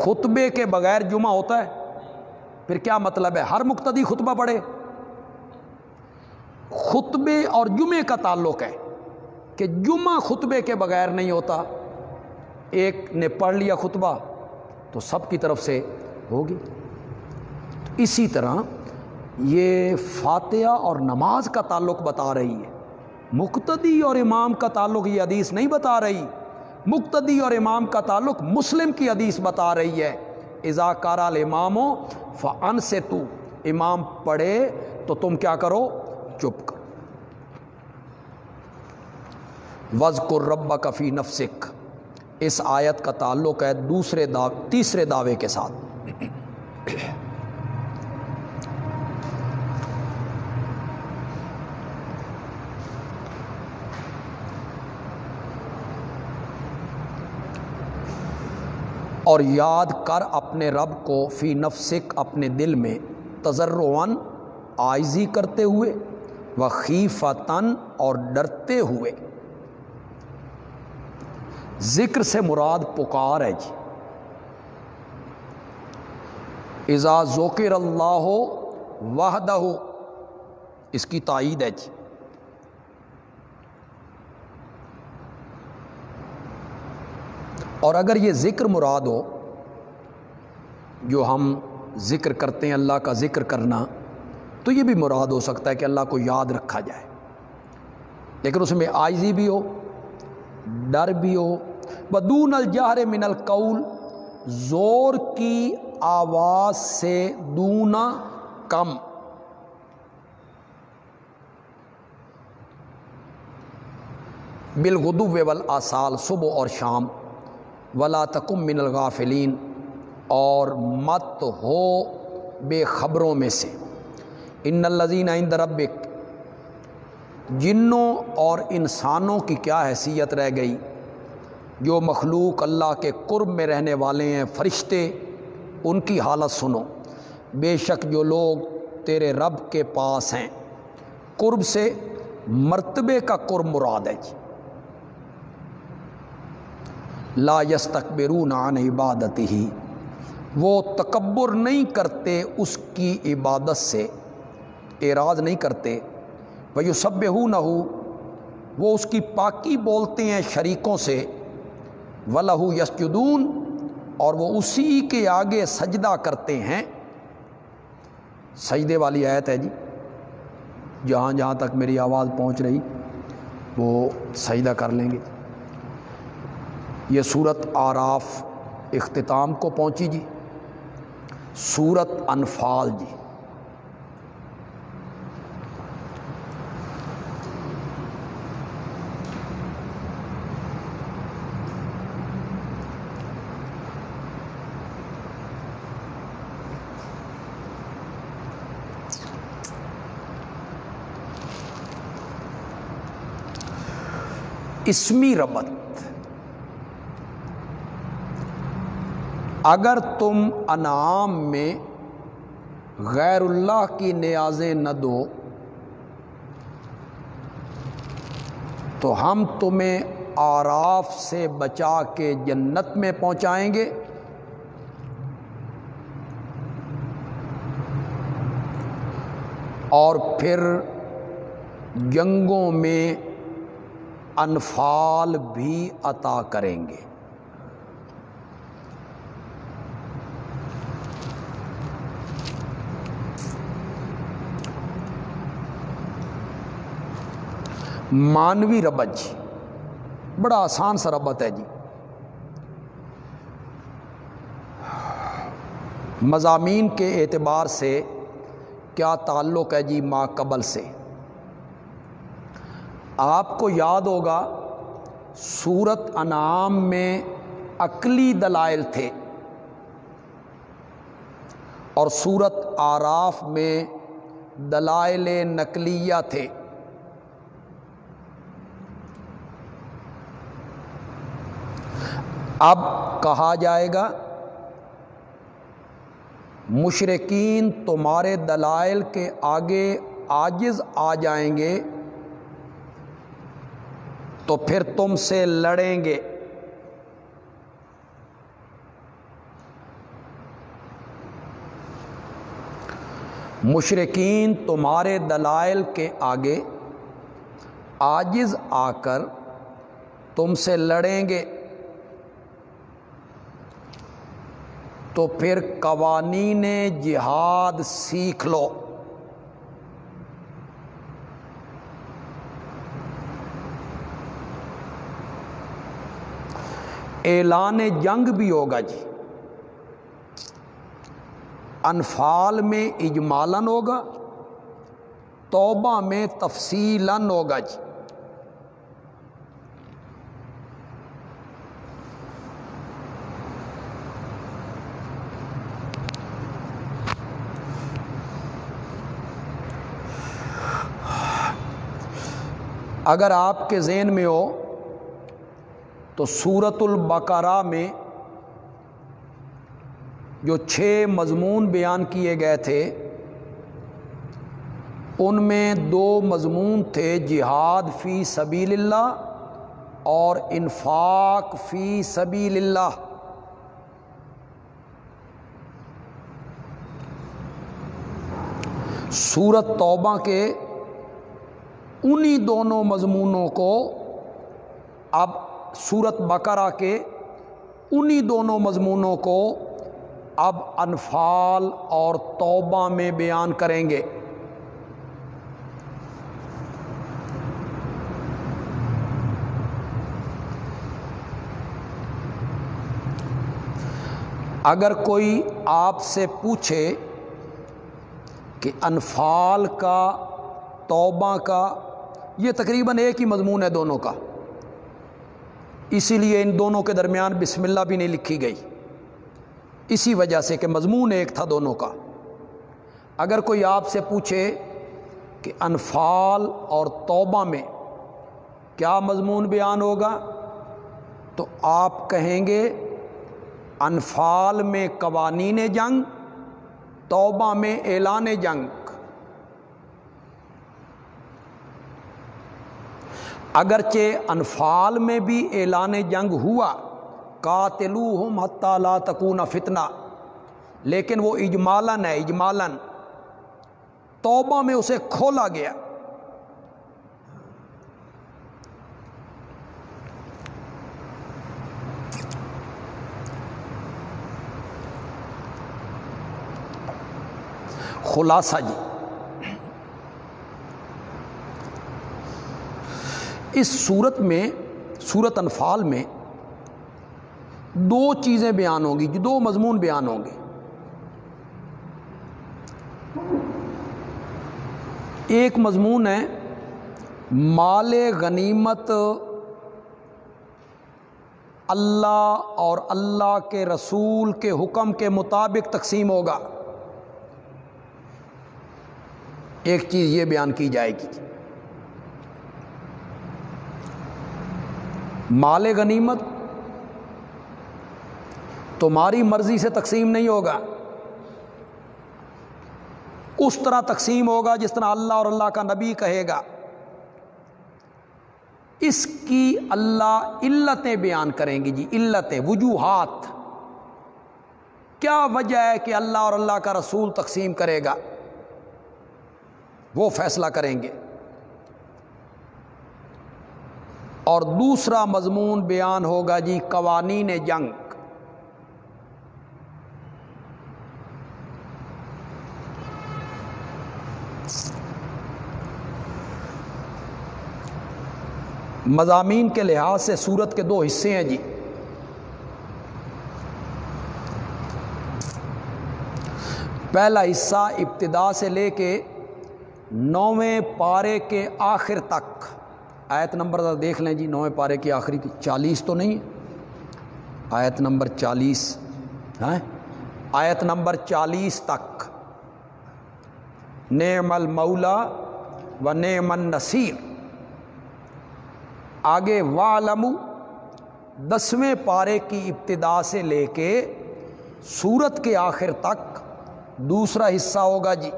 خطبے کے بغیر جمعہ ہوتا ہے، پھر کیا مطلب ہے؟ ہر مقتدی خطبہ پڑھے۔ خطبے اور جمعے کا تعلق ہے کہ جمعہ خطبے کے بغیر نہیں ہوتا۔ ایک نے پڑھ لیا خطبہ تو سب کی طرف سے ہوگی۔ اسی طرح یہ فاتحہ اور نماز کا تعلق بتا رہی ہے۔ مقتدی اور امام کا تعلق یہ حدیث نہیں بتا رہی مقتدی اور امام کا تعلق مسلم کی حدیث بتا رہی ہے۔ ازا کارا فن سے تو امام پڑھے تو تم کیا کرو؟ چپ کرو۔ وز کو رب کفی نفسک۔ اس آیت کا تعلق ہے دوسرے دا، تیسرے دعوے کے ساتھ۔ اور یاد کر اپنے رب کو فی نفسک اپنے دل میں تجرون آئزی کرتے ہوئے و خیفتن اور ڈرتے ہوئے۔ ذکر سے مراد پکار ہے جی۔ ازا ذوکر اللہ ہو وحدہ ہو اس کی تائید ہے جی۔ اور اگر یہ ذکر مراد ہو، جو ہم ذکر کرتے ہیں اللہ کا ذکر کرنا، تو یہ بھی مراد ہو سکتا ہے کہ اللہ کو یاد رکھا جائے۔ لیکن اس میں آئزی بھی ہو، ڈر بھی ہو۔ بدون الجہر من القول، زور کی آواز سے دونا کم۔ بالغدو ول آسال صبح اور شام۔ ولا تکم من الغافلین اور مت ہو بے خبروں میں سے۔ ان الزین عند ربک جنوں اور انسانوں کی کیا حیثیت رہ گئی؟ جو مخلوق اللہ کے قرب میں رہنے والے ہیں، فرشتے، ان کی حالت سنو۔ بے شک جو لوگ تیرے رب کے پاس ہیں، قرب سے مرتبے کا قرب مراد ہے جی۔ لا یس تکبرون عن عبادت ہی وہ تکبر نہیں کرتے اس کی عبادت سے، اعراض نہیں کرتے۔ وہ یو سب نہ ہو وہ اس کی پاکی بولتے ہیں شریکوں سے۔ و لہو یسجدون، اور وہ اسی کے آگے سجدہ کرتے ہیں۔ سجدے والی آیت ہے جی۔ جہاں جہاں تک میری آواز پہنچ رہی، وہ سجدہ کر لیں گے۔ یہ صورت آراف اختتام کو پہنچی جی۔ صورت انفال جی۔ اسمی ربط۔ اگر تم انعام میں غیر اللہ کی نیازیں نہ دو، تو ہم تمہیں آراف سے بچا کے جنت میں پہنچائیں گے۔ اور پھر جنگوں میں انفال بھی عطا کریں گے۔ مانوی ربت جی بڑا آسان سا ربت ہے جی. مضامین کے اعتبار سے کیا تعلق ہے جی ماں قبل سے؟ آپ کو یاد ہوگا، سورت انعام میں عقلی دلائل تھے اور صورت آراف میں دلائل نقلیہ تھے۔ اب کہا جائے گا مشرقین تمہارے دلائل کے آگے آجز آ جائیں گے، تو پھر تم سے لڑیں گے۔ مشرقین تمہارے دلائل کے آگے آجز آ کر تم سے لڑیں گے۔ تو پھر قوانین جہاد سیکھ لو۔ اعلان جنگ بھی ہوگا جی۔ انفال میں اجمالن ہوگا، توبہ میں تفصیلاً ہوگا جی۔ اگر آپ کے ذہن میں ہو تو سورت البقرہ میں جو چھ مضمون بیان کیے گئے تھے، ان میں دو مضمون تھے، جہاد فی سبیل اللہ اور انفاق فی سبیل اللہ۔ سورت توبہ کے انہی دونوں مضمونوں کو اب صورت بقرہ کے انہی دونوں مضمونوں کو اب انفال اور توبہ میں بیان کریں گے۔ اگر کوئی آپ سے پوچھے کہ انفال کا توبہ کا، یہ تقریباً ایک ہی مضمون ہے دونوں کا۔ اسی لیے ان دونوں کے درمیان بسم اللہ بھی نہیں لکھی گئی۔ اسی وجہ سے کہ مضمون ایک تھا دونوں کا۔ اگر کوئی آپ سے پوچھے کہ انفال اور توبہ میں کیا مضمون بیان ہوگا، تو آپ کہیں گے، انفال میں قوانین جنگ، توبہ میں اعلان جنگ۔ اگرچہ انفال میں بھی اعلان جنگ ہوا قاتلو ہم حتیٰ لا تکون فتنہ، لیکن وہ اجمالن ہے اجمالن توبہ میں اسے کھولا گیا۔ خلاصہ جی اس صورت میں، صورت انفال میں دو چیزیں بیان ہوں گی، دو مضمون بیان ہوں گے۔ ایک مضمون ہے، مال غنیمت اللہ اور اللہ کے رسول کے حکم کے مطابق تقسیم ہوگا۔ ایک چیز یہ بیان کی جائے گی۔ مال غنیمت تمہاری مرضی سے تقسیم نہیں ہوگا۔ اس طرح تقسیم ہوگا جس طرح اللہ اور اللہ کا نبی کہے گا۔ اس کی اللہ علتیں بیان کریں گی جی علتیں، وجوہات۔ کیا وجہ ہے کہ اللہ اور اللہ کا رسول تقسیم کرے گا؟ وہ فیصلہ کریں گے۔ اور دوسرا مضمون بیان ہوگا جی قوانین جنگ۔ مضامین کے لحاظ سے سورت کے دو حصے ہیں جی۔ پہلا حصہ ابتدا سے لے کے نویں پارے کے آخر تک۔ آیت نمبر دیکھ لیں جی نویں پارے کی آخری کی۔ چالیس تو نہیں آیت نمبر چالیس۔ ہیں آیت نمبر چالیس تک۔ نعم المولا و نعم النصیر۔ آگے والم دسویں پارے کی ابتدا سے لے کے سورت کے آخر تک۔ دوسرا حصہ ہوگا جی۔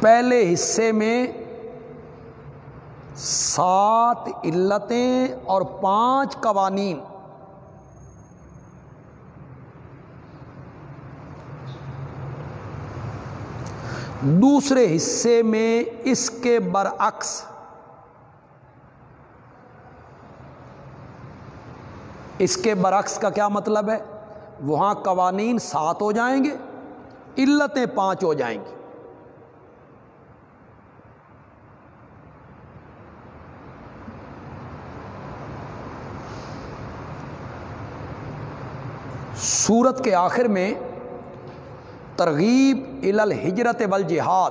پہلے حصے میں سات علتیں اور پانچ قوانین۔ دوسرے حصے میں اس کے برعکس۔ اس کے برعکس کا کیا مطلب ہے؟ وہاں قوانین سات ہو جائیں گے، علتیں پانچ ہو جائیں گی۔ سورت کے آخر میں ترغیب الحجرت بل جہاد۔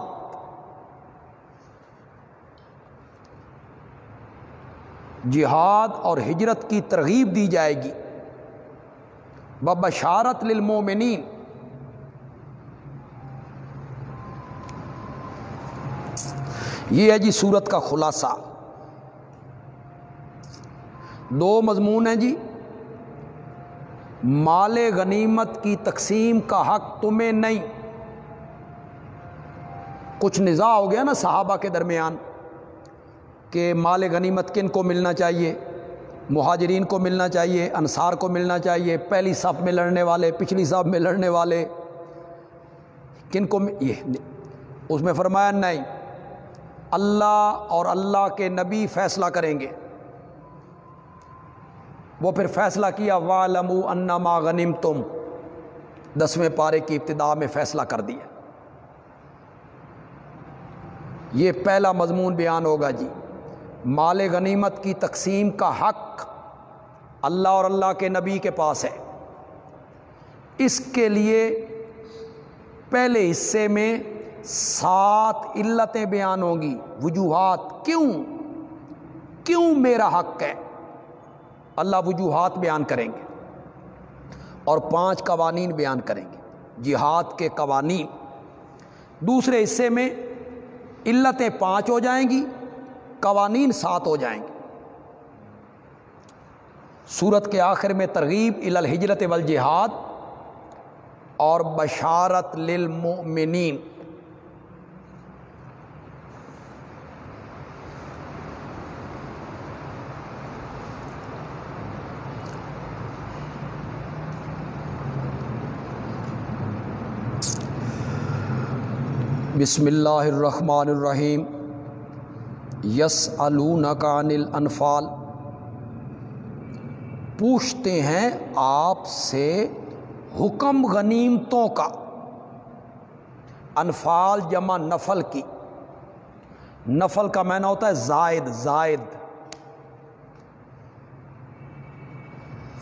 جہاد اور ہجرت کی ترغیب دی جائے گی۔ بشارت للمومنین یہ ہے جی سورت کا خلاصہ۔ دو مضمون ہیں جی۔ مال غنیمت کی تقسیم کا حق تمہیں نہیں۔ کچھ نظا ہو گیا نا صحابہ کے درمیان کہ مال غنیمت کن کو ملنا چاہیے، مہاجرین کو ملنا چاہیے، انصار کو ملنا چاہیے، پہلی صف میں لڑنے والے، پچھلی صف میں لڑنے والے۔ کن کو یہ اس میں فرمایا نہیں، اللہ اور اللہ کے نبی فیصلہ کریں گے۔ وہ پھر فیصلہ کیا والم انما غنیم تم دسویں پارے کی ابتدا میں فیصلہ کر دیا۔ یہ پہلا مضمون بیان ہوگا جی۔ مال غنیمت کی تقسیم کا حق اللہ اور اللہ کے نبی کے پاس ہے۔ اس کے لیے پہلے حصے میں سات علتیں بیان ہوں گی۔ وجوہات کیوں؟ کیوں میرا حق ہے؟ اللہ وجوہات بیان کریں گے اور پانچ قوانین بیان کریں گے۔ جہاد کے قوانین۔ دوسرے حصے میں علتیں پانچ ہو جائیں گی، قوانین سات ہو جائیں گے۔ سورت کے آخر میں ترغیب الحجرت والجہاد اور بشارت للمؤمنین۔ بسم اللہ الرحمن الرحیم۔ یس الکان الانفال۔ پوچھتے ہیں آپ سے حکم غنیمتوں کا۔ انفال جمع نفل کی۔ نفل کا معنی ہوتا ہے زائد زائد۔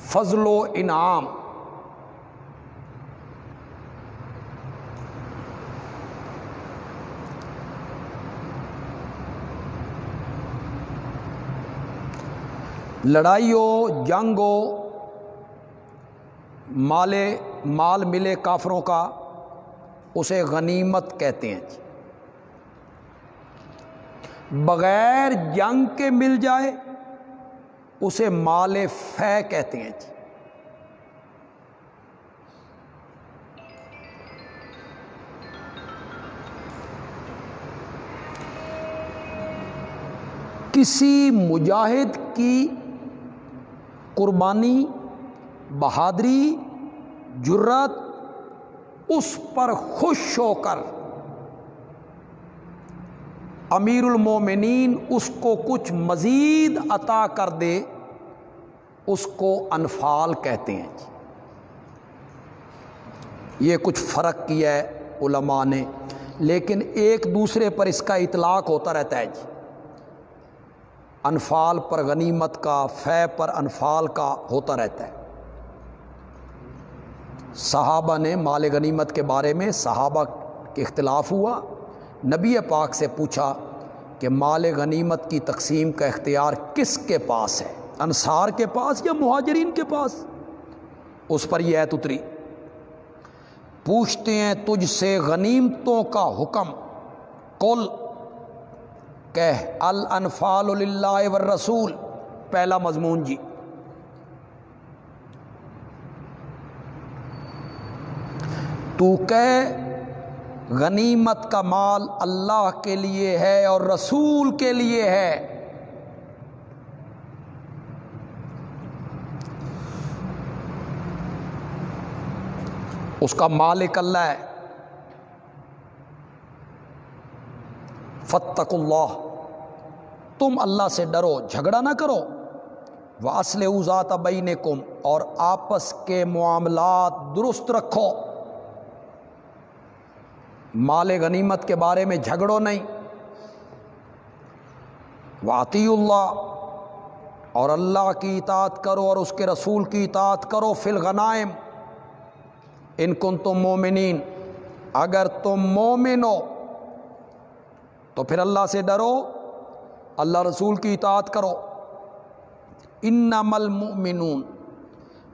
فضل و انعام۔ لڑائی ہو جنگ ہو مال مال ملے کافروں کا اسے غنیمت کہتے ہیں جی۔ بغیر جنگ کے مل جائے اسے مال فہ کہتے ہیں جی۔ کسی مجاہد کی قربانی، بہادری جرت اس پر خوش ہو کر۔ امیر المومنین اس کو کچھ مزید عطا کر دے، اس کو انفال کہتے ہیں جی۔ یہ کچھ فرق کیا ہے علماء نے، لیکن ایک دوسرے پر اس کا اطلاق ہوتا رہتا ہے جی۔ انفال پر غنیمت کا، فے پر انفال کا ہوتا رہتا ہے۔ صحابہ نے مال غنیمت کے بارے میں صحابہ کے اختلاف ہوا۔ نبی پاک سے پوچھا کہ مال غنیمت کی تقسیم کا اختیار کس کے پاس ہے؟ انصار کے پاس یا مہاجرین کے پاس؟ اس پر یہ ایت اتری۔ پوچھتے ہیں تجھ سے غنیمتوں کا حکم کل کہ الانفال اللہ والرسول، پہلا مضمون جی۔ تو کہ غنیمت کا مال اللہ کے لیے ہے اور رسول کے لیے ہے۔ اس کا مالک اللہ ہے۔ فتق اللہ۔ تم اللہ سے ڈرو، جھگڑا نہ کرو۔ وہ اصل اوزات بین کم اور آپس کے معاملات درست رکھو۔ مال غنیمت کے بارے میں جھگڑو نہیں۔ واطی اللہ اور اللہ کی اطاعت کرو اور اس کے رسول کی اطاعت کرو۔ فی الغنائم، ان کن تم مومنین، اگر تم مومن ہو تو پھر اللہ سے ڈرو۔ اللہ رسول کی اطاعت کرو۔ ان المؤمنون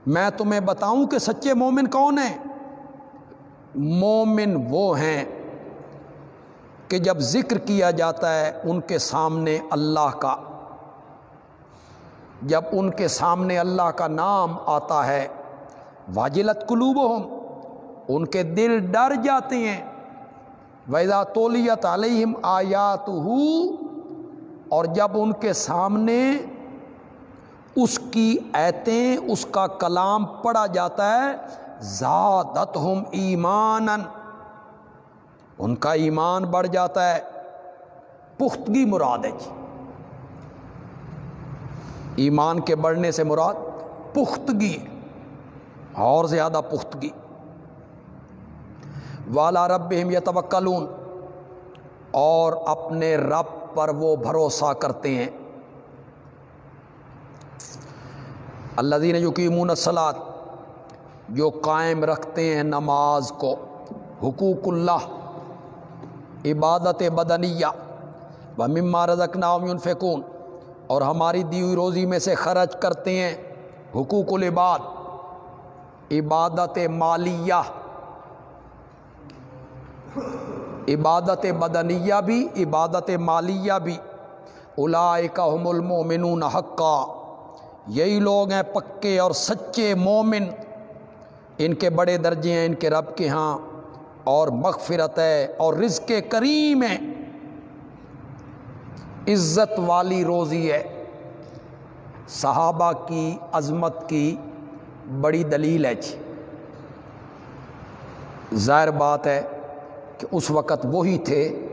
میں تمہیں بتاؤں کہ سچے مومن کون ہیں؟ مومن وہ ہیں کہ جب ذکر کیا جاتا ہے ان کے سامنے اللہ کا۔ جب ان کے سامنے اللہ کا نام آتا ہے، واجلت قلوب ان کے دل ڈر جاتے ہیں۔ ویزا تولیت علیہم آیات ہو اور جب ان کے سامنے اس کی ایتیں، اس کا کلام پڑھا جاتا ہے زیادت ہم ایمان ان کا ایمان بڑھ جاتا ہے۔ پختگی مراد ہے جی۔ ایمان کے بڑھنے سے مراد پختگی، اور زیادہ پختگی۔ والا رب ہم اور اپنے رب پر وہ بھروسہ کرتے ہیں۔ اللہ دین یقین سلاد جو قائم رکھتے ہیں نماز کو۔ حقوق اللہ، عبادت بدنیہ۔ و مما رزق نام اور ہماری دی ہوئی روزی میں سے خرچ کرتے ہیں۔ حقوق العباد، عبادت مالیہ۔ عبادت بدنیہ بھی، عبادت مالیہ بھی۔ الاحم المومنون حقا۔ یہی لوگ ہیں پکے اور سچے مومن۔ ان کے بڑے درجے ہیں ان کے رب کے ہاں۔ اور مغفرت ہے اور رزق کریم ہے۔ عزت والی روزی ہے۔ صحابہ کی عظمت کی بڑی دلیل ہے جی۔ ظاہر بات ہے کہ اس وقت وہی تھے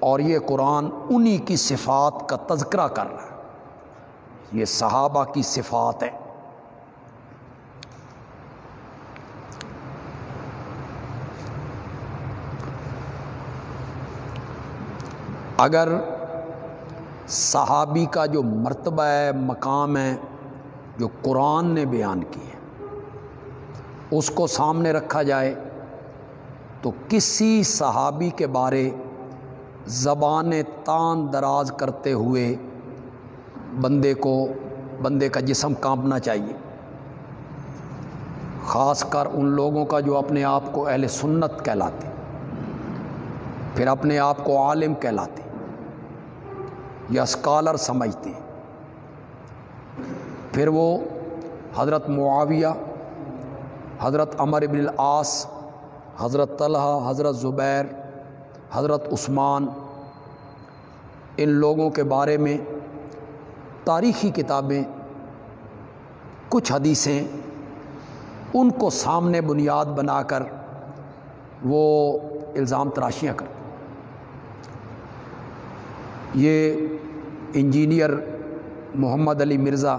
اور یہ قرآن انہی کی صفات کا تذکرہ کر رہا ہے۔ یہ صحابہ کی صفات ہے اگر صحابی کا جو مرتبہ ہے، مقام ہے، جو قرآن نے بیان کی ہے، اس کو سامنے رکھا جائے تو کسی صحابی کے بارے زبان تان دراز کرتے ہوئے بندے کو، بندے کا جسم کانپنا چاہیے۔ خاص کر ان لوگوں کا جو اپنے آپ کو اہل سنت کہلاتے، پھر اپنے آپ کو عالم کہلاتے یا اسکالر سمجھتے۔ پھر وہ حضرت معاویہ، حضرت عمر ابن العاص حضرت طلحہ، حضرت زبیر، حضرت عثمان، ان لوگوں کے بارے میں تاریخی کتابیں، کچھ حدیثیں ان کو سامنے بنیاد بنا کر وہ الزام تراشیاں کرتے یہ انجینئر محمد علی مرزا،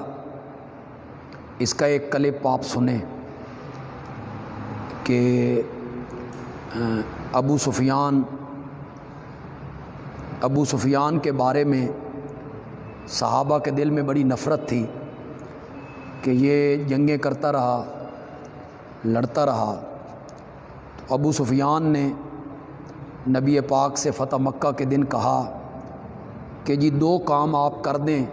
اس کا ایک کلپ آپ سنیں کہ ابو سفیان ابو سفیان کے بارے میں صحابہ کے دل میں بڑی نفرت تھی کہ یہ جنگیں کرتا رہا، لڑتا رہا۔ تو ابو سفیان نے نبی پاک سے فتح مکہ کے دن کہا کہ جی دو کام آپ کر دیں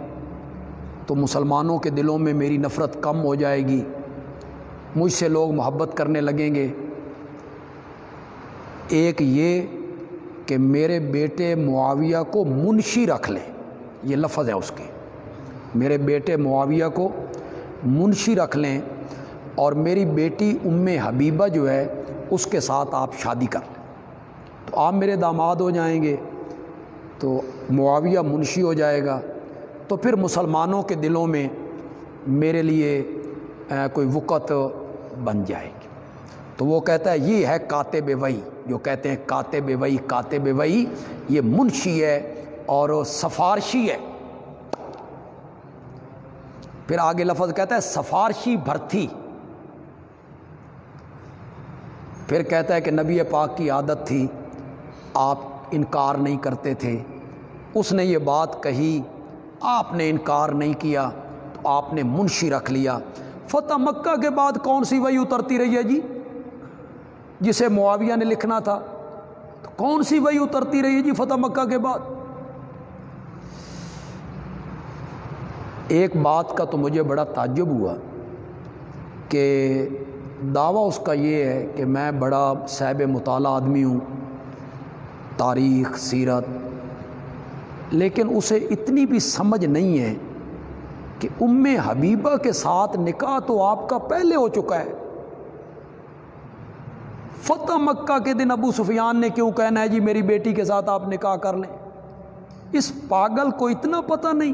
تو مسلمانوں کے دلوں میں میری نفرت کم ہو جائے گی، مجھ سے لوگ محبت کرنے لگیں گے۔ ایک یہ کہ میرے بیٹے معاویہ کو منشی رکھ لیں یہ لفظ ہے اس کے۔ میرے بیٹے معاویہ کو منشی رکھ لیں اور میری بیٹی ام حبیبہ جو ہے، اس کے ساتھ آپ شادی کر لیں۔ تو آپ میرے داماد ہو جائیں گے، تو معاویہ منشی ہو جائے گا۔ تو پھر مسلمانوں کے دلوں میں میرے لیے کوئی وقت بن جائے گی۔ تو وہ کہتا ہے، یہ ہے کاتب وئی جو کہتے ہیں کاتب وئی کاتب وئی، یہ منشی ہے اور سفارشی ہے۔ پھر آگے لفظ کہتا ہے سفارشی بھرتی۔ پھر کہتا ہے کہ نبی پاک کی عادت تھی، آپ انکار نہیں کرتے تھے۔ اس نے یہ بات کہی، آپ نے انکار نہیں کیا، تو آپ نے منشی رکھ لیا۔ فتح مکہ کے بعد کون سی وہی اترتی رہی ہے جی؟ جسے معاویہ نے لکھنا تھا، تو کون سی وہی اترتی رہی ہے جی فتح مکہ کے بعد؟ ایک بات کا تو مجھے بڑا تعجب ہوا کہ دعویٰ اس کا یہ ہے کہ میں بڑا صحب مطالعہ آدمی ہوں، تاریخ، سیرت، لیکن اسے اتنی بھی سمجھ نہیں ہے کہ ام حبیبہ کے ساتھ نکاح تو آپ کا پہلے ہو چکا ہے۔ فتح مکہ کے دن ابو سفیان نے کیوں کہنا ہے جی میری بیٹی کے ساتھ آپ نکاح کر لیں؟ اس پاگل کو اتنا پتہ نہیں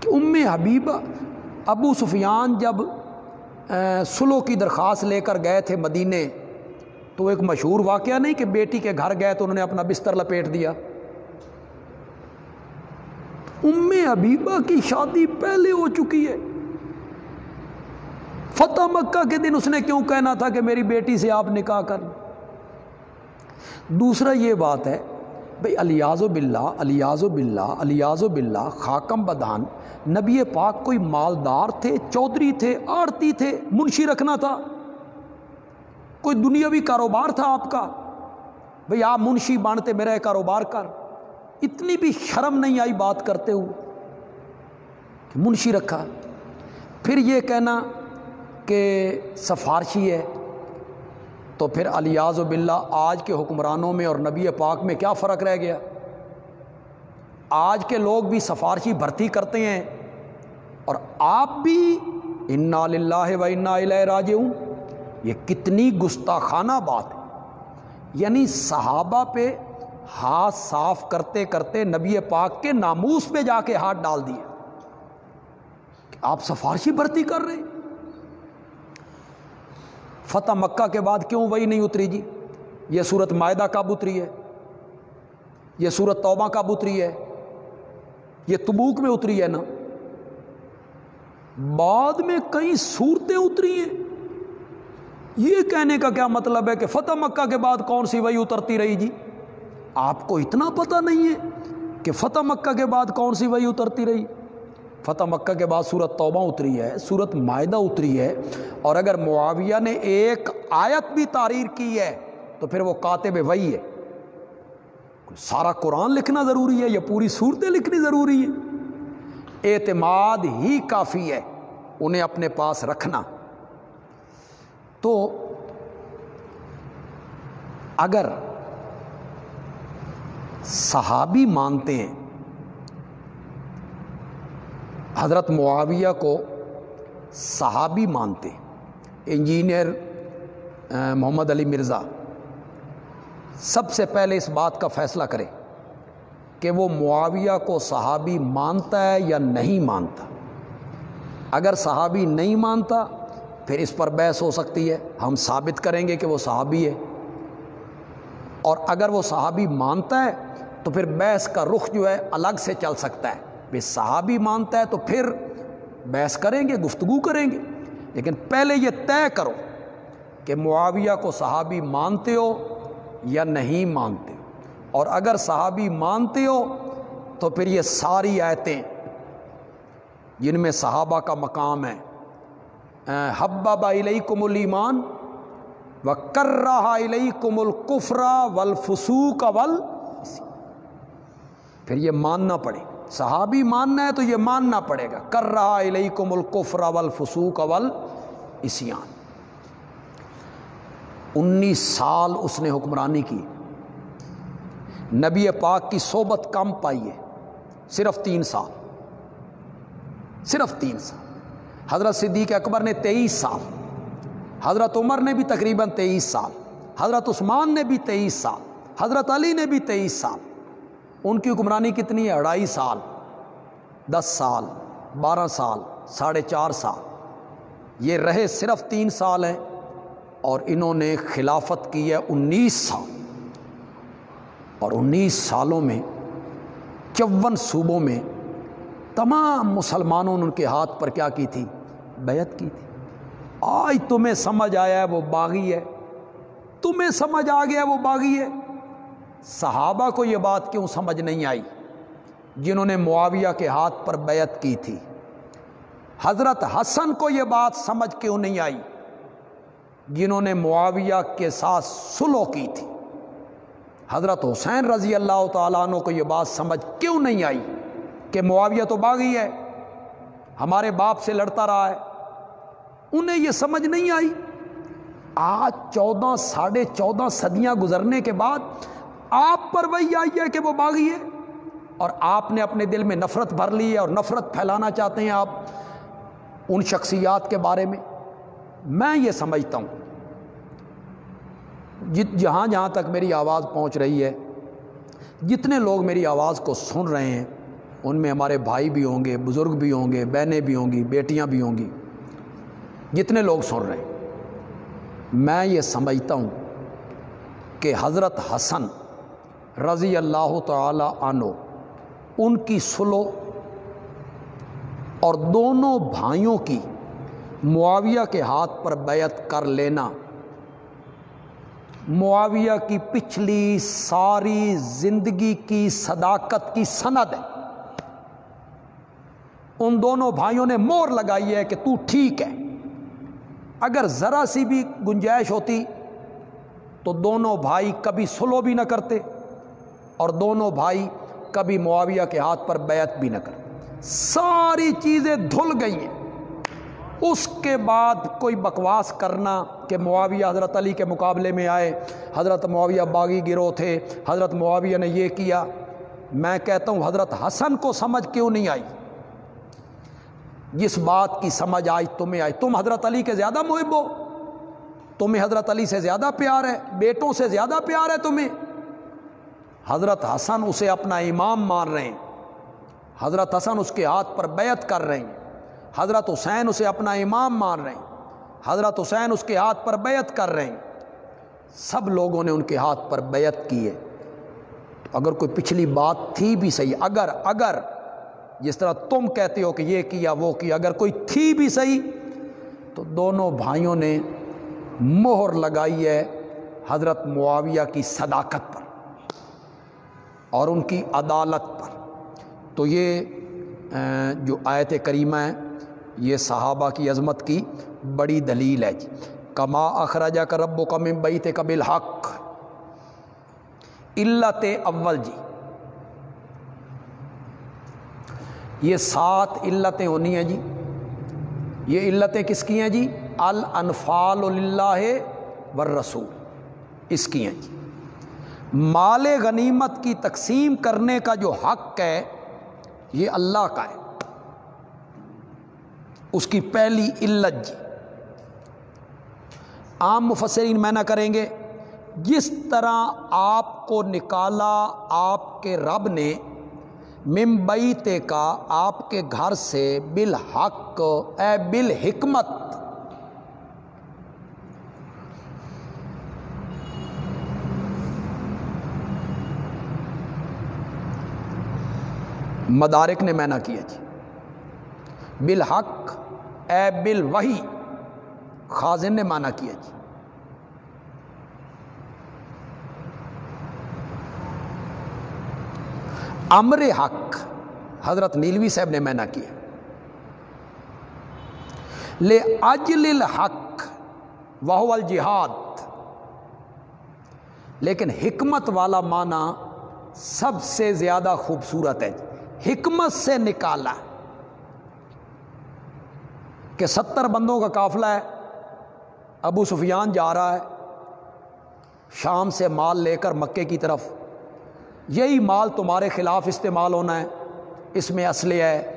کہ ام حبیبہ ابو سفیان جب سلو کی درخواست لے کر گئے تھے مدینے، تو ایک مشہور واقعہ نہیں کہ بیٹی کے گھر گئے تو انہوں نے اپنا بستر لپیٹ دیا؟ ام حبیبہ کی شادی پہلے ہو چکی ہے۔ فتح مکہ کے دن اس نے کیوں کہنا تھا کہ میری بیٹی سے آپ نکاح کر دوسرا یہ بات ہے بھائی الیاز و بلّہ الیاز و بلّہ الیاز و بلّہ خاکم بدان نبی پاک کوئی مالدار تھے، چودھری تھے، آڑتی تھے، منشی رکھنا تھا۔ کوئی دنیاوی کاروبار تھا آپ کا؟ بھئی آپ منشی بانتے میرا کاروبار کر۔ اتنی بھی شرم نہیں آئی بات کرتے ہوئے کہ منشی رکھا۔ پھر یہ کہنا کہ سفارشی ہے، تو پھر الیاز و بلّہ آج کے حکمرانوں میں اور نبی پاک میں کیا فرق رہ گیا؟ آج کے لوگ بھی سفارشی بھرتی کرتے ہیں اور آپ بھی انا اللہ و انا راج یہ کتنی گستاخانہ بات ہے۔ یعنی صحابہ پہ ہاتھ صاف کرتے کرتے نبی پاک کے ناموس پہ جا کے ہاتھ ڈال دیے آپ سفارشی بھرتی کر رہے فتح مکہ کے بعد کیوں وہی نہیں اتری جی؟ یہ صورت معدہ کب اتری ہے؟ یہ صورت توبہ کب اتری ہے؟ یہ تبوک میں اتری ہے نا؟ بعد میں کئی صورتیں اتری ہیں۔ یہ کہنے کا کیا مطلب ہے کہ فتح مکہ کے بعد کون سی وہی اترتی رہی جی؟ آپ کو اتنا پتہ نہیں ہے کہ فتح مکہ کے بعد کون سی وہی اترتی رہی۔ فتح مکہ کے بعد صورت توبہ اتری ہے صورت معدہ اتری ہے، اور اگر معاویہ نے ایک آیت بھی تعریر کی ہے، تو پھر وہ کاتب وہی ہے۔ سارا قرآن لکھنا ضروری ہے، یا پوری صورتیں لکھنی ضروری ہے اعتماد ہی کافی ہے، انہیں اپنے پاس رکھنا۔ تو اگر صحابی مانتے ہیں حضرت معاویہ کو صحابی مانتے انجینئر محمد علی مرزا، سب سے پہلے اس بات کا فیصلہ کرے کہ وہ معاویہ کو صحابی مانتا ہے یا نہیں مانتا۔ اگر صحابی نہیں مانتا، پھر اس پر بحث ہو سکتی ہے۔ ہم ثابت کریں گے کہ وہ صحابی ہے۔ اور اگر وہ صحابی مانتا ہے، تو پھر بحث کا رخ جو ہے، الگ سے چل سکتا ہے۔ بھائی صحابی مانتا ہے تو پھر بحث کریں گے، گفتگو کریں گے۔ لیکن پہلے یہ طے کرو کہ معاویہ کو صحابی مانتے ہو یا نہیں مانتے۔ ہو اور اگر صحابی مانتے ہو تو پھر یہ ساری آیتیں جن میں صحابہ کا مقام ہے حبا بائی کم المان و کر رہا کم القفرا ولفسو کا ول پھر یہ ماننا پڑے۔ صحابی ماننا ہے تو یہ ماننا پڑے گا۔ کر رہا کم القفرا ولفسو کا ول اسیان انیس سال اس نے حکمرانی کی۔ نبی پاک کی صحبت کم پائی ہے۔ صرف تین سال۔ صرف تین سال۔ حضرت صدیق اکبر نے تیئیس سال۔ حضرت عمر نے بھی تقریباً تیئیس سال۔ حضرت عثمان نے بھی تیئیس سال۔ حضرت علی نے بھی تیئیس سال۔ ان کی حکمرانی کتنی ہے؟ اڑائی سال، دس سال، بارہ سال، ساڑھے چار سال۔ یہ رہے صرف تین سال ہیں اور انہوں نے خلافت کی ہے انیس سال۔ اور انیس سالوں میں، چون صوبوں میں تمام مسلمانوں نے ان کے ہاتھ پر کیا کی تھی؟ بیعت کی تھی۔ آج تمہیں سمجھ آیا ہے وہ باغی ہے۔ تمہیں سمجھ آ گیا وہ باغی ہے۔ صحابہ کو یہ بات کیوں سمجھ نہیں آئی؟ جنہوں نے معاویہ کے ہاتھ پر بیعت کی تھی۔ حضرت حسن کو یہ بات سمجھ کیوں نہیں آئی؟ جنہوں نے معاویہ کے ساتھ سلو کی تھی۔ حضرت حسین رضی اللہ تعالیٰ عنہ کو یہ بات سمجھ کیوں نہیں آئی کہ معاویہ تو باغی ہے، ہمارے باپ سے لڑتا رہا ہے؟ انہیں یہ سمجھ نہیں آئی؟ آج چودہ، ساڑھے چودہ صدیاں گزرنے کے بعد آپ پر وہی آئی ہے کہ وہ باغی ہے اور آپ نے اپنے دل میں نفرت بھر لی ہے اور نفرت پھیلانا چاہتے ہیں آپ ان شخصیات کے بارے میں میں یہ سمجھتا ہوں۔ جت جہاں جہاں تک میری آواز پہنچ رہی ہے، جتنے لوگ میری آواز کو سن رہے ہیں، ان میں ہمارے بھائی بھی ہوں گے، بزرگ بھی ہوں گے، بہنیں بھی ہوں گی، بیٹیاں بھی ہوں گی، جتنے لوگ سن رہے ہیں، میں یہ سمجھتا ہوں کہ حضرت حسن رضی اللہ تعالی عنہ، ان کی سلو اور دونوں بھائیوں کی معاویہ کے ہاتھ پر بیعت کر لینا۔ معاویہ کی پچھلی ساری زندگی کی صداقت کی سند ہے۔ ان دونوں بھائیوں نے مور لگائی ہے کہ تو ٹھیک ہے۔ اگر ذرا سی بھی گنجائش ہوتی تو دونوں بھائی کبھی سلو بھی نہ کرتے۔ اور دونوں بھائی کبھی معاویہ کے ہاتھ پر بیعت بھی نہ کرتے ساری چیزیں دھل گئی ہیں۔ اس کے بعد کوئی بکواس کرنا کہ معاویہ حضرت علی کے مقابلے میں آئے، حضرت معاویہ باغی گروہ تھے، حضرت معاویہ نے یہ کیا۔ میں کہتا ہوں حضرت حسن کو سمجھ کیوں نہیں آئی؟ جس بات کی سمجھ آئی، تمہیں آئی۔ تم حضرت علی کے زیادہ محب ہو۔ تمہیں حضرت علی سے زیادہ پیار ہے، بیٹوں سے زیادہ پیار ہے تمہیں۔ حضرت حسن اسے اپنا امام مان رہے ہیں۔ حضرت حسن اس کے ہاتھ پر بیعت کر رہے ہیں۔ حضرت حسین اسے اپنا امام مان رہے ہیں۔ حضرت حسین اس کے ہاتھ پر بیعت کر رہے ہیں۔ سب لوگوں نے ان کے ہاتھ پر بیعت کی ہے۔ اگر کوئی پچھلی بات تھی بھی صحیح، اگر اگر، جس طرح تم کہتے ہو کہ یہ کیا، وہ کیا، اگر کوئی تھی بھی صحیح، تو دونوں بھائیوں نے مہر لگائی ہے حضرت معاویہ کی صداقت پر۔ اور ان کی عدالت پر۔ تو یہ جو آیت کریمہ ہے، یہ صحابہ کی عظمت کی بڑی دلیل ہے جی۔ کما اخراجہ کا رب و کم بیت قبل حق علت اول جی۔ یہ سات علتیں ہونی ہیں جی۔ یہ علتیں کس کی ہیں جی؟ الانفال اللہ ور رسول اس کی ہیں جی۔ مال غنیمت کی تقسیم کرنے کا جو حق ہے، یہ اللہ کا ہے۔ اس کی پہلی علت جی۔ عام مفسرین میں نہ کریں گے، جس طرح آپ کو نکالا آپ کے رب نے ممبئی کا آپ کے گھر سے بالحق، اے بالحکمت مدارک نے مینا کیا جی۔ بالحق، اے بل وہی خازن نے مانا کیا جی۔ امر حق، حضرت نیلوی صاحب نے مینا کیا۔ لے اجل الحق وہ الجہاد۔ لیکن حکمت والا معنی سب سے زیادہ خوبصورت ہے جی۔ حکمت سے نکالا کہ ستر بندوں کا قافلہ ہے، ابو سفیان جا رہا ہے، شام سے مال لے کر مکے کی طرف۔ یہی مال تمہارے خلاف استعمال ہونا ہے، اس میں اسلحہ ہے۔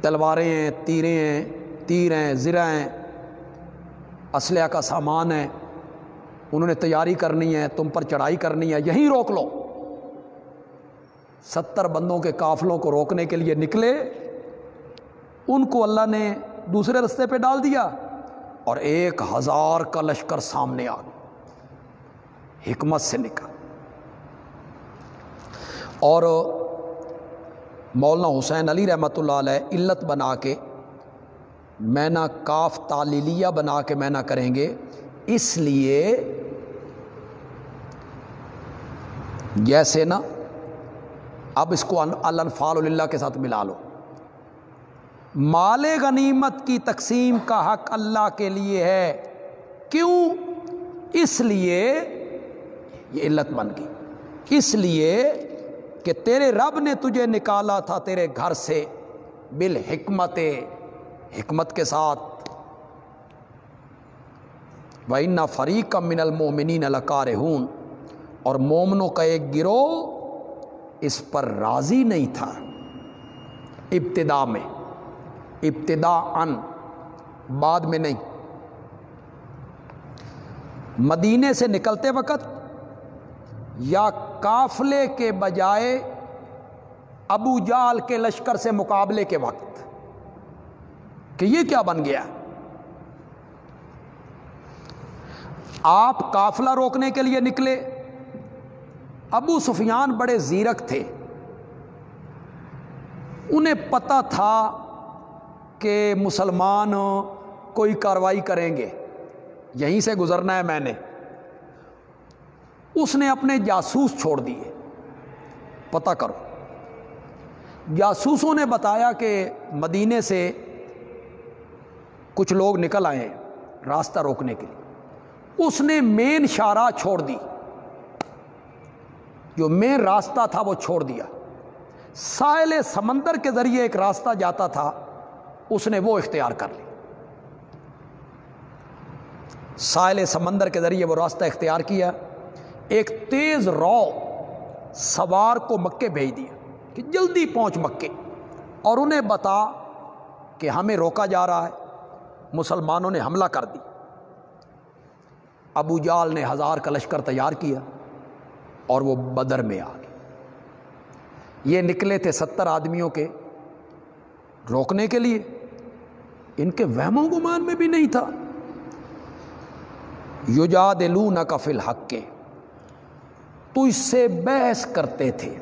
تلواریں ہیں، تیریں ہیں، تیر ہیں، زرہ ہیں اسلحہ کا سامان ہے۔ انہوں نے تیاری کرنی ہے، تم پر چڑھائی کرنی ہے، یہیں روک لو۔ ستر بندوں کے قافلوں کو روکنے کے لیے نکلے، ان کو اللہ نے دوسرے رستے پہ ڈال دیا اور ایک ہزار کا لشکر سامنے آ گیا حکمت سے نکل۔ اور مولانا حسین علی رحمۃ اللہ علیہ علت بنا کے مینا کاف تعلیلیہ بنا کے مینا کریں گے۔ اس لیے جیسے نا اب اس کو الانفال اللہ کے ساتھ ملا لو۔ مال غنیمت کی تقسیم کا حق اللہ کے لیے ہے۔ کیوں؟ اس لیے یہ علت بن گئی۔ اس لیے کہ تیرے رب نے تجھے نکالا تھا تیرے گھر سے بالحکمت، حکمت کے ساتھ۔ وَإِنَّ فَرِيقًا مِّنَ الْمُؤْمِنِينَ لَكَارِهُونَ۔ اور مومنوں کا ایک گروہ اس پر راضی نہیں تھا۔ ابتدا میں، ابتدا ان، بعد میں نہیں۔ مدینے سے نکلتے وقت یا کافلے کے بجائے ابو جال کے لشکر سے مقابلے کے وقت کہ یہ کیا بن گیا۔ آپ کافلا روکنے کے لیے نکلے۔ ابو سفیان بڑے زیرک تھے۔ انہیں پتا تھا کہ مسلمان کوئی کاروائی کریں گے۔ یہیں سے گزرنا ہے میں نے۔ اس نے اپنے جاسوس چھوڑ دیے۔ پتہ کرو۔ جاسوسوں نے بتایا کہ مدینے سے کچھ لوگ نکل آئے ہیں راستہ روکنے کے لیے۔ اس نے مین شارہ چھوڑ دی۔ جو مین راستہ تھا وہ چھوڑ دیا۔ ساحل سمندر کے ذریعے ایک راستہ جاتا تھا، اس نے وہ اختیار کر لی ساحل سمندر کے ذریعے وہ راستہ اختیار کیا۔ ایک تیز رو سوار کو مکے بھیج دیا کہ جلدی پہنچ مکے اور انہیں بتا کہ ہمیں روکا جا رہا ہے۔ مسلمانوں نے حملہ کر دی ابو جال نے ہزار کا لشکر تیار کیا۔ اور وہ بدر میں آ گئے یہ نکلے تھے ستر آدمیوں کے روکنے کے لیے۔ ان کے وہموں گمان میں بھی نہیں تھا۔ یوجاد لو نہ کفل حق کے تو اس سے بحث کرتے تھے۔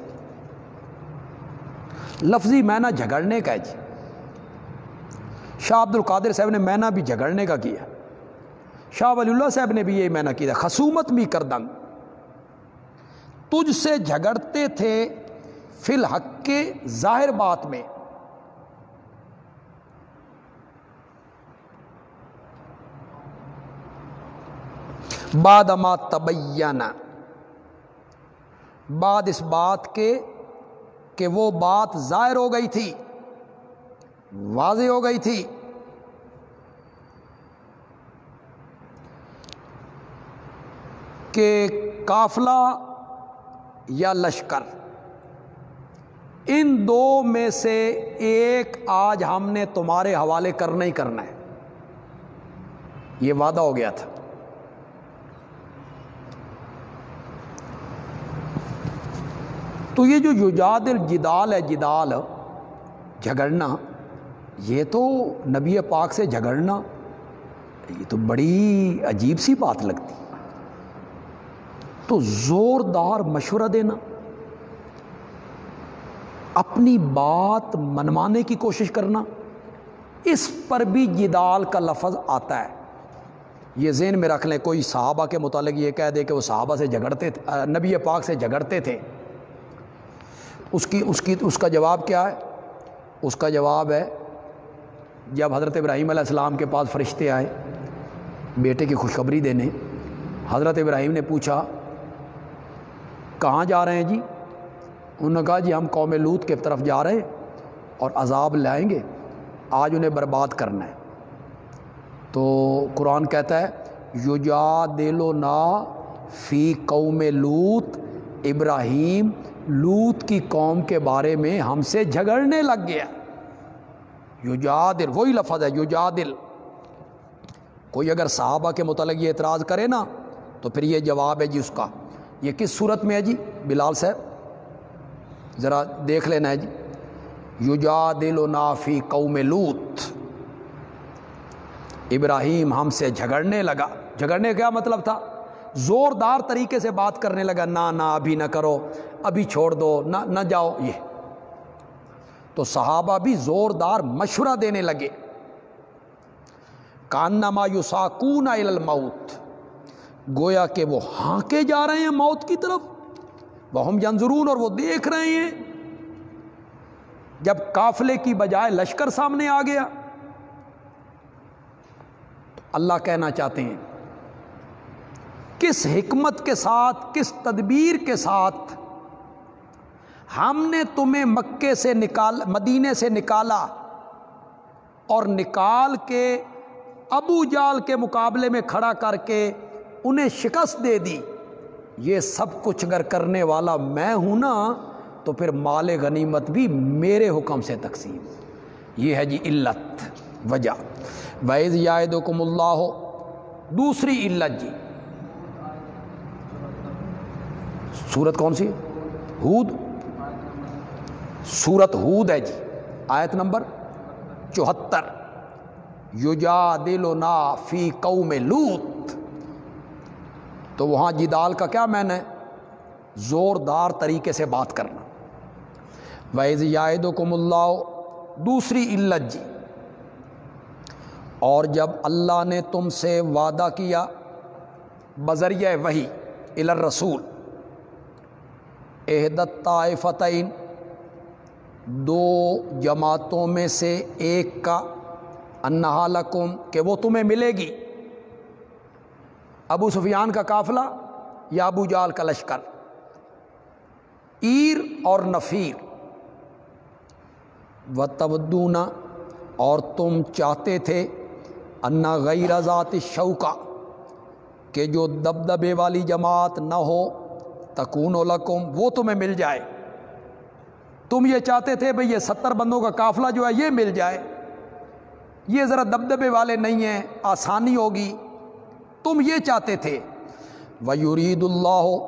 لفظی مینا جھگڑنے کا جی۔ شاہ عبد القادر صاحب نے مینا بھی جھگڑنے کا کیا۔ شاہ ولی اللہ صاحب نے بھی یہ مینا کیا۔ خصومت بھی کر دنگ۔ تجھ سے جھگڑتے تھے فی الحق کے ظاہر بات میں۔ بادما تبینہ بعد اس بات کے کہ وہ بات ظاہر ہو گئی تھی، واضح ہو گئی تھی۔ کہ کافلا یا لشکر۔ ان دو میں سے ایک آج ہم نے تمہارے حوالے کرنا ہی کرنا ہے۔ یہ وعدہ ہو گیا تھا۔ تو یہ جو یجاد الجدال ہے، جدال جھگڑنا، یہ تو نبی پاک سے جھگڑنا، یہ تو بڑی عجیب سی بات لگتی۔ تو زوردار مشورہ دینا، اپنی بات منوانے کی کوشش کرنا، اس پر بھی جدال کا لفظ آتا ہے۔ یہ ذہن میں رکھ لیں، کوئی صحابہ کے متعلق یہ کہہ دے کہ وہ صحابہ سے جھگڑتے تھے، نبی پاک سے جھگڑتے تھے۔ اس کی اس کی، اس کا جواب کیا ہے؟ اس کا جواب ہے، جب حضرت ابراہیم علیہ السلام کے پاس فرشتے آئے، بیٹے کی خوشخبری دینے، حضرت ابراہیم نے پوچھا کہاں جا رہے ہیں جی؟ انہوں نے کہا جی ہم قوم لوت کے طرف جا رہے ہیں اور عذاب لائیں گے، آج انہیں برباد کرنا ہے۔ تو قرآن کہتا ہے یوجا دل و نا فی قوم لوت، ابراہیم لوت کی قوم کے بارے میں ہم سے جھگڑنے لگ گیا۔ یوجا دل وہی لفظ ہے یوجا دل کوئی اگر صحابہ کے متعلق یہ اعتراض کرے نا، تو پھر یہ جواب ہے جی اس کا۔ یہ کس صورت میں ہے جی؟ بلال صاحب، ذرا دیکھ لینا ہے جی۔ یوجا دل و نافی قوم لوت ابراہیم ہم سے جھگڑنے لگا۔ جھگڑنے کیا مطلب تھا؟ زوردار طریقے سے بات کرنے لگا۔ نہ نہ، ابھی نہ کرو، ابھی چھوڑ دو، نہ نہ جاؤ۔ یہ۔ تو صحابہ بھی زوردار مشورہ دینے لگے۔ کاننا مایوساکون الموت۔ گویا کہ وہ ہانکے جا رہے ہیں موت کی طرف۔ وہ ہم جنظرون اور وہ دیکھ رہے ہیں۔ جب قافلے کی بجائے لشکر سامنے آ گیا۔ تو اللہ کہنا چاہتے ہیں، کس حکمت کے ساتھ، کس تدبیر کے ساتھ ہم نے تمہیں مکے سے نکال، مدینے سے نکالا اور نکال کے ابو جال کے مقابلے میں کھڑا کر کے انہیں شکست دے دی۔ یہ سب کچھ اگر کرنے والا میں ہوں نا، تو پھر مال غنیمت بھی میرے حکم سے تقسیم۔ یہ ہے جی علت، وجہ۔ ویز یاد کم اللہ ہو دوسری علت جی۔ سورت کون سی؟ ہود۔ سورت ہود ہے جی۔ آیت نمبر چوہتر۔ یوجا دل و نا فی قوم لوت تو وہاں جدال کا کیا میں نے زوردار طریقے سے بات کرنا۔ ویز یاد و کم اللہ دوسری علت جی۔ اور جب اللہ نے تم سے وعدہ کیا، بذریعہ وہی الر رسول عہدت طائفتین دو جماعتوں میں سے ایک کا، انہا کہ وہ تمہیں ملے گی۔ ابو سفیان کا قافلہ یا ابو جال کا لشکر؟ ایر اور نفیر۔ و تبدونہ اور تم چاہتے تھے انا غیر ذات شوقہ کہ جو دبدبے والی جماعت نہ ہو، تکون و لکم، وہ تمہیں مل جائے۔ تم یہ چاہتے تھے بھئی یہ ستر بندوں کا قافلہ جو ہے یہ مل جائے۔ یہ ذرا دبدبے والے نہیں ہیں، آسانی ہوگی۔ تم یہ چاہتے تھے۔ ویورید اللہ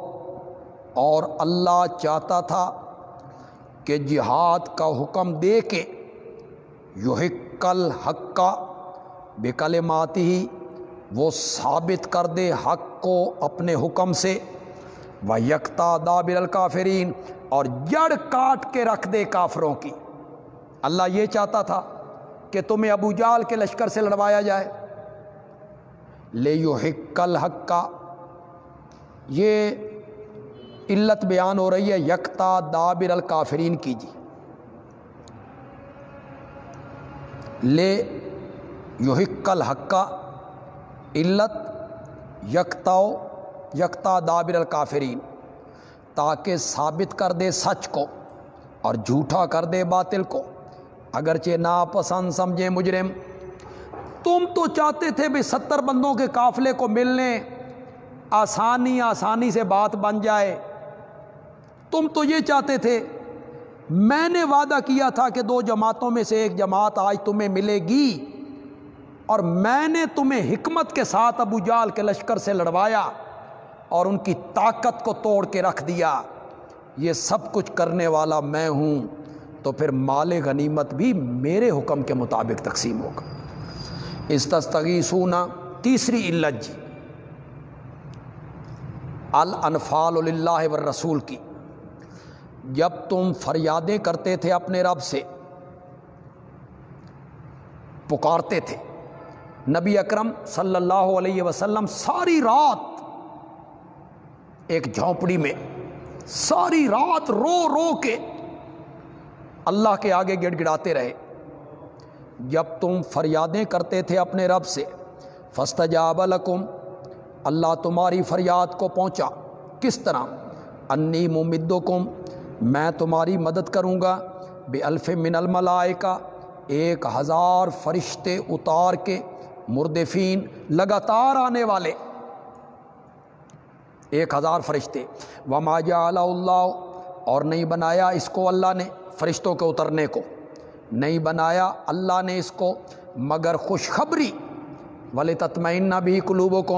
اور اللہ چاہتا تھا کہ جہاد کا حکم دے کے یو کل حق کا بےکل ماتی ہی وہ ثابت کر دے حق کو اپنے حکم سے۔ وہ یکتا دابر الکافرین اور جڑ کاٹ کے رکھ دے کافروں کی۔ اللہ یہ چاہتا تھا کہ تمہیں ابو جال کے لشکر سے لڑوایا جائے۔ لے یو حکل حق کا یہ علت بیان ہو رہی ہے، یکتا دابر الکافرین کی جی۔ لے یو حکل حق کا علت یکتاؤ، یکتا دابر الکافرین۔ تاکہ ثابت کر دے سچ کو اور جھوٹا کر دے باطل کو۔ اگرچہ ناپسند سمجھے مجرم تم تو چاہتے تھے بھائی ستر بندوں کے قافلے کو ملنے، آسانی آسانی سے بات بن جائے۔ تم تو یہ چاہتے تھے، میں نے وعدہ کیا تھا کہ دو جماعتوں میں سے ایک جماعت آج تمہیں ملے گی، اور میں نے تمہیں حکمت کے ساتھ ابو جال کے لشکر سے لڑوایا اور ان کی طاقت کو توڑ کے رکھ دیا۔ یہ سب کچھ کرنے والا میں ہوں، تو پھر مال غنیمت بھی میرے حکم کے مطابق تقسیم ہوگا۔ اس تستگی سونا تیسری علت جی۔ الانفال اللہ و رسول کی۔ جب تم فریادیں کرتے تھے اپنے رب سے، پکارتے تھے، نبی اکرم صلی اللہ علیہ وسلم ساری رات ایک جھونپڑی میں، ساری رات رو رو کے اللہ کے آگے گڑ گڑاتے رہے۔ جب تم فریادیں کرتے تھے اپنے رب سے فستجاب لکم، اللہ تمہاری فریاد کو پہنچا۔ کس طرح؟ انی ممدکم، میں تمہاری مدد کروں گا۔ بے الف من الملائکہ، ایک ہزار فرشتے اتار کے مردفین لگاتار آنے والے۔ ایک ہزار فرشتے۔ وما جعل اللہ اور نہیں بنایا اس کو اللہ نے فرشتوں کے اترنے کو۔ نہیں بنایا، اللہ نے اس کو، مگر خوشخبری ولی تطمئن بھی قلوب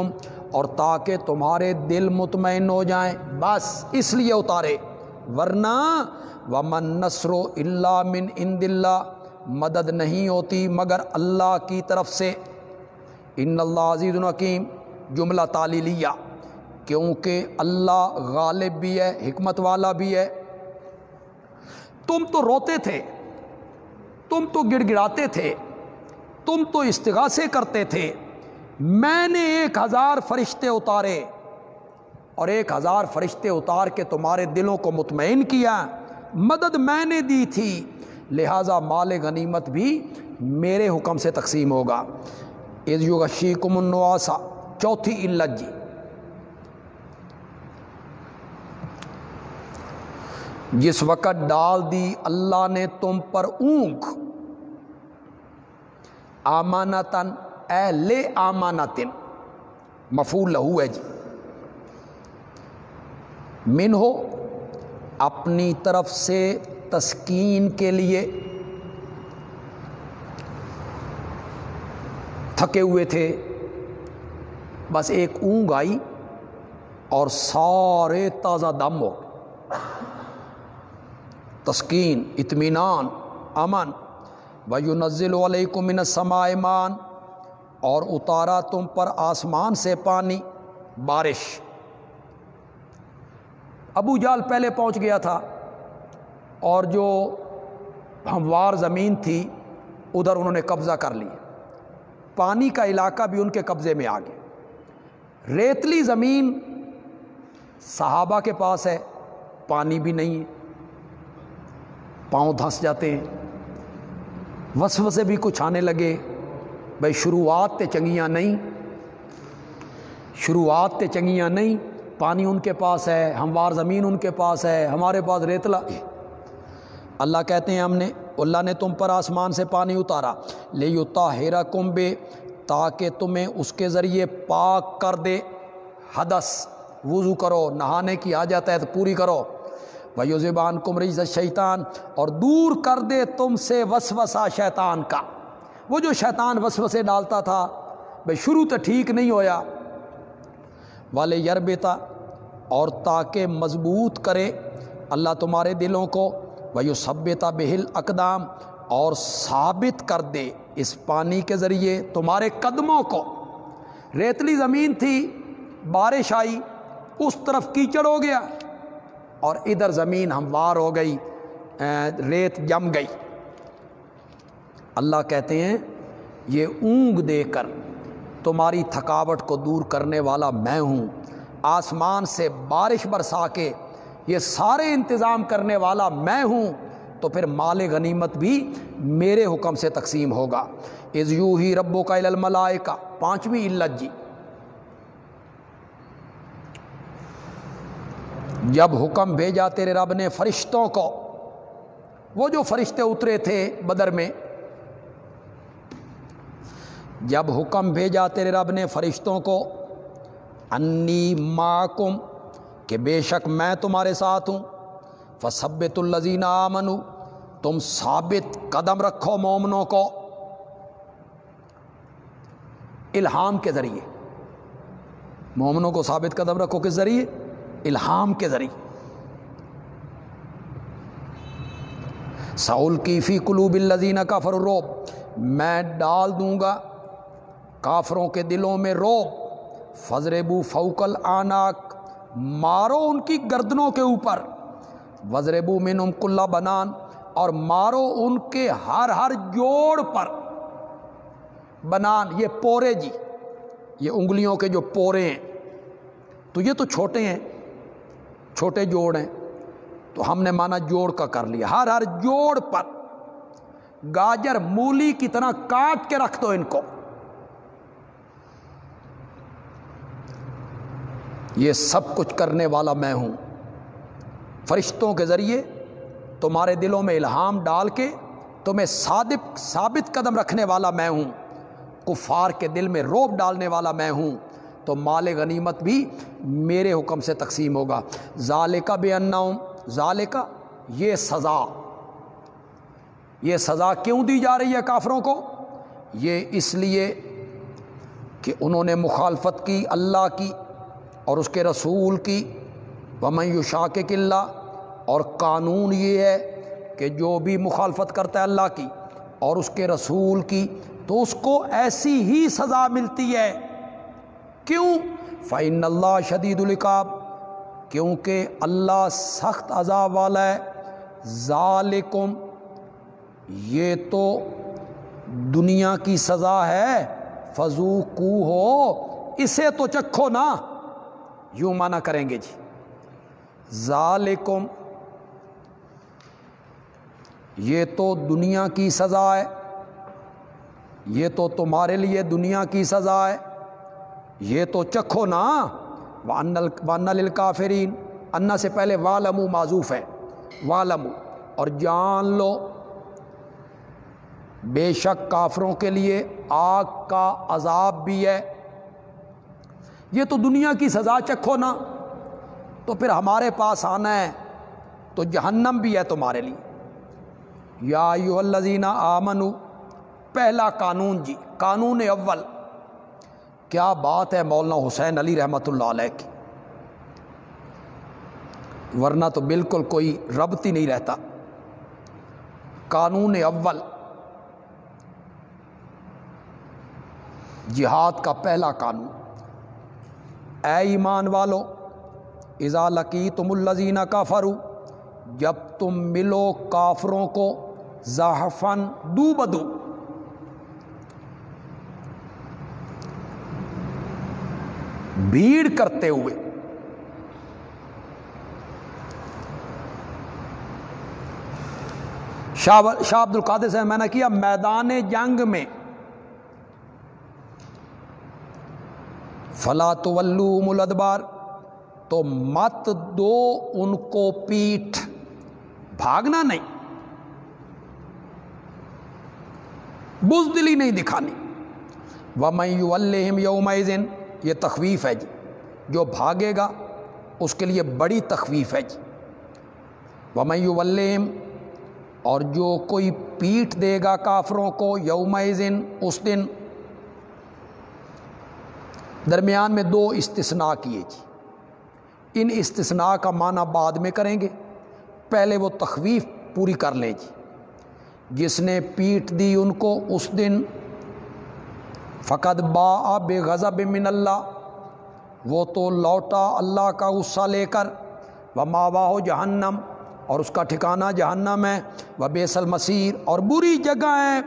اور تاکہ تمہارے دل مطمئن ہو جائیں۔ بس اس لیے اتارے۔ ورنہ ومن نصر و اللہ من ان اللہ مدد نہیں ہوتی مگر اللہ کی طرف سے۔ ان اللہ عزیز الحکیم جملہ تعلیلیہ۔ کیونکہ اللہ غالب بھی ہے، حکمت والا بھی ہے۔ تم تو روتے تھے۔ تم تو گڑ گڑاتے تھے، تم تو استغاثے کرتے تھے، میں نے ایک ہزار فرشتے اتارے اور ایک ہزار فرشتے اتار کے تمہارے دلوں کو مطمئن کیا، مدد میں نے دی تھی، لہٰذا مال غنیمت بھی میرے حکم سے تقسیم ہوگا۔ از یوگا شیکم النواسا چوتھی علت جی جس وقت ڈال دی، اللہ نے تم پر اونگ آمانتن اے لے آمانتن مفول لہو ہے جی من ہو اپنی طرف سے تسکین کے لیے تھکے ہوئے تھے بس ایک اونگ آئی اور سارے تازہ دم ہو تسکین اطمینان امن ویو نزل علیکم من سمائمان اور اتارا تم پر آسمان سے پانی، بارش۔ ابو جال پہلے پہنچ گیا تھا، اور جو ہموار زمین تھی، ادھر انہوں نے قبضہ کر لی۔ پانی کا علاقہ بھی ان کے قبضے میں آ گیا ریتلی زمین صحابہ کے پاس ہے، پانی بھی نہیں ہے۔ پاؤں دھنس جاتے ہیں۔ وصف سے بھی کچھ آنے لگے۔ بھائی شروعات تے چنگیاں نہیں۔ شروعات تے چنگیاں نہیں۔ پانی ان کے پاس ہے، ہموار زمین ان کے پاس ہے، ہمارے پاس ریتلا۔ اللہ کہتے ہیں ہم نے، اللہ نے تم پر آسمان سے پانی اتارا۔ لے یوتا ہیرا کمبے تاکہ تمہیں اس کے ذریعے پاک کر دے۔ حدث، وضو کرو، نہانے کی آ جاتا ہے تو پوری کرو۔ بھائی زبان کمریز شیطان اور دور کر دے تم سے وسوسہ شیطان کا۔ وہ جو شیطان وسوسے ڈالتا تھا بھائی شروع تو ٹھیک نہیں ہویا۔ والے یربتا اور تاکہ مضبوط کرے اللہ تمہارے دلوں کو۔ بھائی سبتا بہل اقدام اور ثابت کر دے اس پانی کے ذریعے تمہارے قدموں کو۔ ریتلی زمین تھی، بارش آئی، اس طرف کیچڑ ہو گیا۔ اور ادھر زمین ہموار ہو گئی ریت جم گئی۔ اللہ کہتے ہیں، یہ اونگ دے کر تمہاری تھکاوٹ کو دور کرنے والا میں ہوں۔ آسمان سے بارش برسا کے یہ سارے انتظام کرنے والا میں ہوں، تو پھر مال غنیمت بھی میرے حکم سے تقسیم ہوگا۔ از یو ہی ربو کا الملائے کا پانچویں علت جی۔ جب حکم بھیجا تیرے رب نے فرشتوں کو، وہ جو فرشتے اترے تھے بدر میں، جب حکم بھیجا تیرے رب نے فرشتوں کو، انی معکم، کہ بے شک میں تمہارے ساتھ ہوں فصبت الزین آمن تم ثابت قدم رکھو مومنوں کو الہام کے ذریعے۔ مومنوں کو ثابت قدم رکھو کس ذریعے؟ الہام کے ذریعے۔ سعول کی فی قلوب الزین کا فروب میں ڈال دوں گا کافروں کے دلوں میں رو فضربو فوکل آناک مارو ان کی گردنوں کے اوپر۔ وزربو من ام کلّہ بنان، اور مارو ان کے ہر ہر جوڑ پر۔ بنان، یہ پورے جی یہ انگلیوں کے جو پورے ہیں۔ تو یہ تو چھوٹے ہیں چھوٹے جوڑ ہیں، تو ہم نے مانا جوڑ کا کر لیا۔ ہر ہر جوڑ پر گاجر مولی کی طرح کاٹ کے رکھ دو ان کو۔ یہ سب کچھ کرنے والا میں ہوں۔ فرشتوں کے ذریعے تمہارے دلوں میں الہام ڈال کے تمہیں صادق ثابت قدم رکھنے والا میں ہوں۔ کفار کے دل میں روب ڈالنے والا میں ہوں۔ تو مال غنیمت بھی میرے حکم سے تقسیم ہوگا۔ ظال کا بے اناؤں ظال کا یہ سزا۔ یہ سزا کیوں دی جا رہی ہے کافروں کو؟ یہ اس لیے کہ انہوں نے مخالفت کی اللہ کی اور اس کے رسول کی۔ ومن شاک قلعہ اور قانون یہ ہے کہ جو بھی مخالفت کرتا ہے اللہ کی اور اس کے رسول کی تو اس کو ایسی ہی سزا ملتی ہے۔ کیوں؟ فعن اللہ شدید القاب کیونکہ اللہ سخت عذاب والا ہے۔ ظالکم یہ تو دنیا کی سزا ہے۔ فضو کو ہو اسے تو چکھو نا۔ یوں مانا کریں گے جی۔ ظالکم یہ تو دنیا کی سزا ہے۔ یہ تو تمہارے لیے دنیا کی سزا ہے۔ یہ تو چکھو نا۔ وان للکافرین انا سے پہلے والمو معذوف ہے۔ والمو اور جان لو، بے شک کافروں کے لیے آگ کا عذاب بھی ہے۔ یہ تو دنیا کی سزا چکھو نا۔ تو پھر ہمارے پاس آنا ہے۔ تو جہنم بھی ہے تمہارے لیے۔ یا یو الزینہ آمنو پہلا قانون جی قانون اول۔ کیا بات ہے مولانا حسین علی رحمۃ اللہ علیہ کی؟ ورنہ تو بالکل کوئی ربط ہی نہیں رہتا۔ قانون اول۔ جہاد کا پہلا قانون۔ اے ایمان والو ازا لکی تم الزینہ کا فرو جب تم ملو کافروں کو زحفن دو بدو بھیڑ کرتے ہوئے۔ شاہ شاہ عبد القادر سے میں نے کیا، میدان جنگ میں۔ فلا تو ملدبار تو مت دو ان کو پیٹھ۔ بھاگنا نہیں۔ بزدلی نہیں دکھانی۔ و میں یو یوم یہ تخویف ہے جی۔ جو بھاگے گا، اس کے لیے بڑی تخویف ہے جی۔ و میں یو اور جو کوئی پیٹ دے گا کافروں کو یوم اس دن۔ درمیان میں دو استثناء کیے جی۔ ان استثناء کا معنی بعد میں کریں گے۔ پہلے وہ تخویف پوری کر لیں جی۔ جس نے پیٹ دی ان کو، اس دن فقط با بے غضب من اللہ۔ وہ تو لوٹا اللہ کا غصہ لے کر۔ وہ ماں باہ جہنم۔ اور اس کا ٹھکانہ جہنم ہے۔ وہ بیسل مسیر اور بری جگہ ہے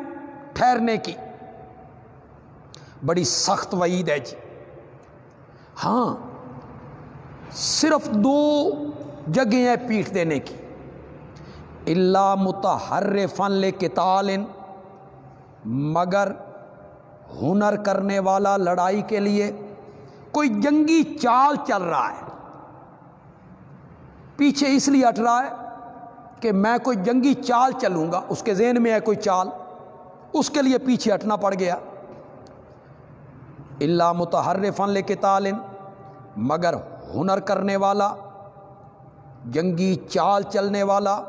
ٹھہرنے کی۔ بڑی سخت وعید ہے جی۔ ہاں صرف دو جگہیں ہیں پیٹ دینے کی۔ اللہ متحر فن لے کتال مگر ہنر کرنے والا لڑائی کے لیے کوئی جنگی چال چل رہا ہے۔ پیچھے اس لیے ہٹ رہا ہے کہ میں کوئی جنگی چال چلوں گا، اس کے ذہن میں ہے کوئی چال۔ اس کے لیے پیچھے ہٹنا پڑ گیا۔ اللہ متحر فن لے کے تعلن مگر ہنر کرنے والا، جنگی چال چلنے والا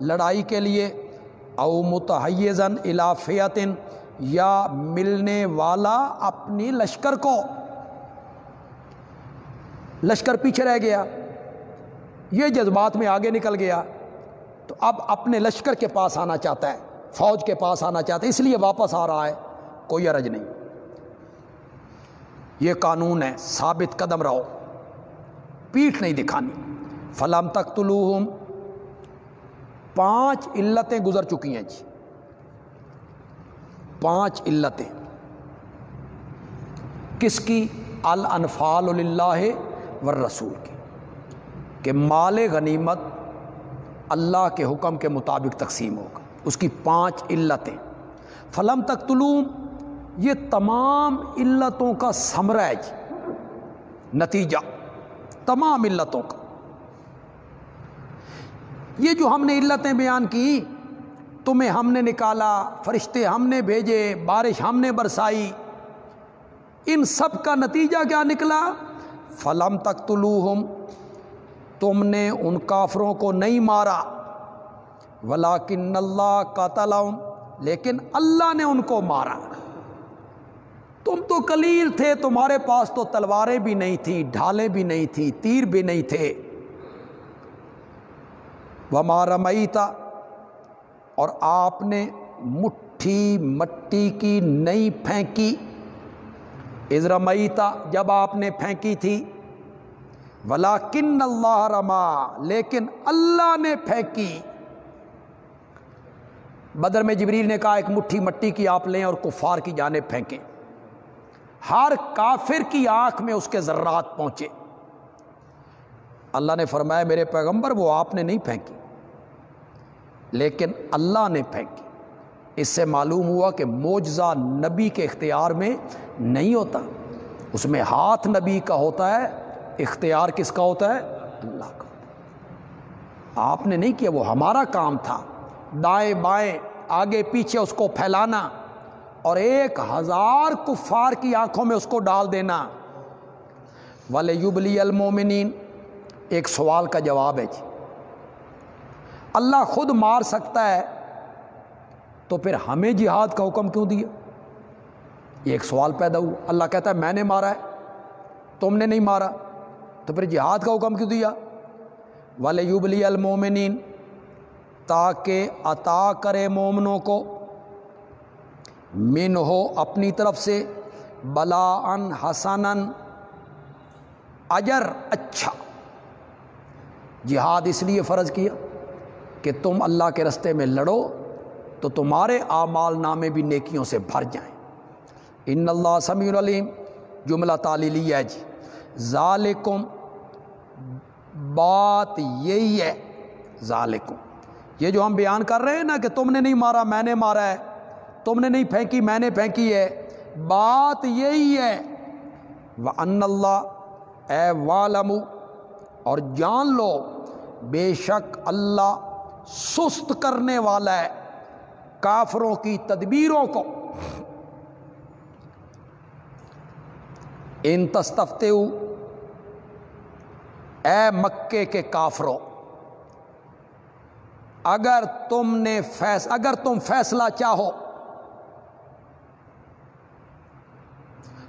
لڑائی کے لیے، او متحزن الافیتن یا ملنے والا اپنی لشکر کو۔ لشکر پیچھے رہ گیا۔ یہ جذبات میں آگے نکل گیا۔ تو اب اپنے لشکر کے پاس آنا چاہتا ہے۔ فوج کے پاس آنا چاہتا ہے۔ اس لیے واپس آ رہا ہے۔ کوئی عرض نہیں۔ یہ قانون ہے۔ ثابت قدم رہو۔ پیٹھ نہیں دکھانی۔ فلم تک پانچ علتیں گزر چکی ہیں جی۔ پانچ علتیں۔ کس کی؟ الانفال اللہ ور رسول کی۔ کہ مال غنیمت اللہ کے حکم کے مطابق تقسیم ہوگا۔ اس کی پانچ علتیں۔ فلم تک تلوم یہ تمام علتوں کا سمرج نتیجہ، تمام علتوں کا۔ یہ جو ہم نے علتیں بیان کی تمہیں ہم نے نکالا، فرشتے ہم نے بھیجے، بارش ہم نے برسائی۔ ان سب کا نتیجہ کیا نکلا؟ فلم تک طلوع تم نے ان کافروں کو نہیں مارا۔ ولاکن اللہ کا لیکن اللہ نے ان کو مارا۔ تم تو کلیل تھے، تمہارے پاس تو تلواریں بھی نہیں تھیں، ڈھالیں بھی نہیں تھیں، تیر بھی نہیں تھے۔ وہ مارا مئی تھا اور آپ نے مٹھی مٹی کی نہیں پھینکی۔ ازرمعیتا جب آپ نے پھینکی تھی۔ ولا کن اللہ رما، لیکن اللہ نے پھینکی۔ بدر میں جبریل نے کہا، ایک مٹھی مٹی کی آپ لیں اور کفار کی جانب پھینکیں۔ ہر کافر کی آنکھ میں اس کے ذرات پہنچے۔ اللہ نے فرمایا، میرے پیغمبر، وہ آپ نے نہیں پھینکی۔ لیکن اللہ نے پھینکی۔ اس سے معلوم ہوا کہ موجزہ نبی کے اختیار میں نہیں ہوتا۔ اس میں ہاتھ نبی کا ہوتا ہے، اختیار کس کا ہوتا ہے؟ اللہ کا آپ نے نہیں کیا، وہ ہمارا کام تھا۔ دائیں بائیں، آگے پیچھے اس کو پھیلانا اور ایک ہزار کفار کی آنکھوں میں اس کو ڈال دینا۔ والے یوبلی المومنین ایک سوال کا جواب ہے جی۔ اللہ خود مار سکتا ہے، تو پھر ہمیں جہاد کا حکم کیوں دیا؟ یہ ایک سوال پیدا ہوا۔ اللہ کہتا ہے، میں نے مارا ہے، تم نے نہیں مارا۔ تو پھر جہاد کا حکم کیوں دیا؟ والے یوبلی المومنین تاکہ عطا کرے مومنوں کو۔ من ہو اپنی طرف سے بلا ان حسن اجر اچھا۔ جہاد اس لیے فرض کیا۔ کہ تم اللہ کے رستے میں لڑو تو تمہارے اعمال نامے بھی نیکیوں سے بھر جائیں۔ ان اللہ سمیع العلیم جملہ تعلیلی ہے جی۔ ظالکم بات یہی ہے۔ ظالکم یہ جو ہم بیان کر رہے ہیں نا کہ تم نے نہیں مارا، میں نے مارا ہے۔ تم نے نہیں پھینکی، میں نے پھینکی ہے۔ بات یہی ہے۔ وہ ان اللہ، اے والم اور جان لو، بے شک اللہ سست کرنے والا ہے کافروں کی تدبیروں کو۔ ان تستفتے اے مکے کے کافروں، اگر تم نے فیص، اگر تم فیصلہ چاہو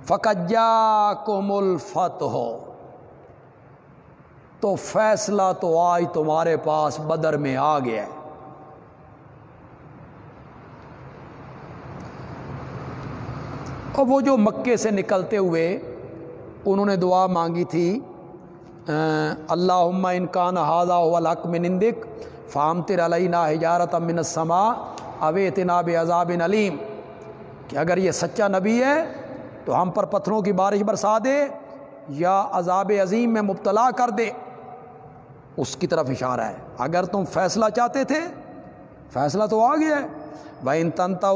فقجا کو ملفت ہو تو فیصلہ تو آج تمہارے پاس بدر میں آ گیا ہے۔ اور وہ جو مکے سے نکلتے ہوئے انہوں نے دعا مانگی تھی اللہ انکان ہاضا الحق میں نندک فام تر علیہ ہجارت امن سما اوے تناب عذاب علیم۔ کہ اگر یہ سچا نبی ہے، تو ہم پر پتھروں کی بارش برسا دے، یا عذاب عظیم میں مبتلا کر دے۔ اس کی طرف اشارہ ہے۔ اگر تم فیصلہ چاہتے تھے، فیصلہ تو آ گیا ہے۔ وہ ان تنتا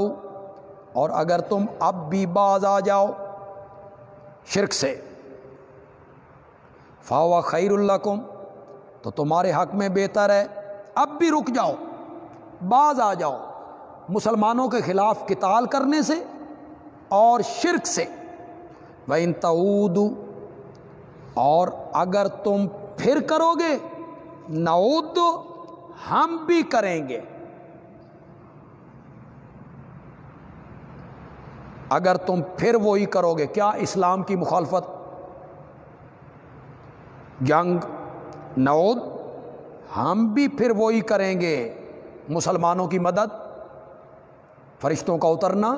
اور اگر تم اب بھی باز آ جاؤ شرک سے فاوا خیر اللہ کم تو تمہارے حق میں بہتر ہے۔ اب بھی رک جاؤ، باز آ جاؤ۔ مسلمانوں کے خلاف کتال کرنے سے اور شرک سے۔ وہ ان اور اگر تم پھر کرو گے نعود ہم بھی کریں گے۔ اگر تم پھر وہی کرو گے، کیا اسلام کی مخالفت؟ جنگ، نعود، ہم بھی پھر وہی کریں گے۔ مسلمانوں کی مدد، فرشتوں کا اترنا،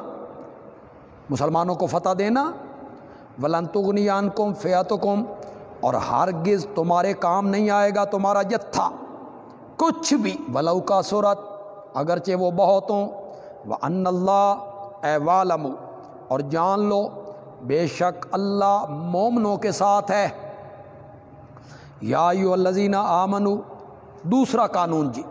مسلمانوں کو فتح دینا۔ ولنتغنیان کم فیات کم اور ہرگز تمہارے کام نہیں آئے گا تمہارا جتھا کچھ بھی، ولو کا صورت اگرچہ وہ بہت ہوں۔ وہ ان اللہ اے والم اور جان لو، بے شک اللہ مومنوں کے ساتھ ہے۔ یا یو الزینہ آمنو، دوسرا قانون جی۔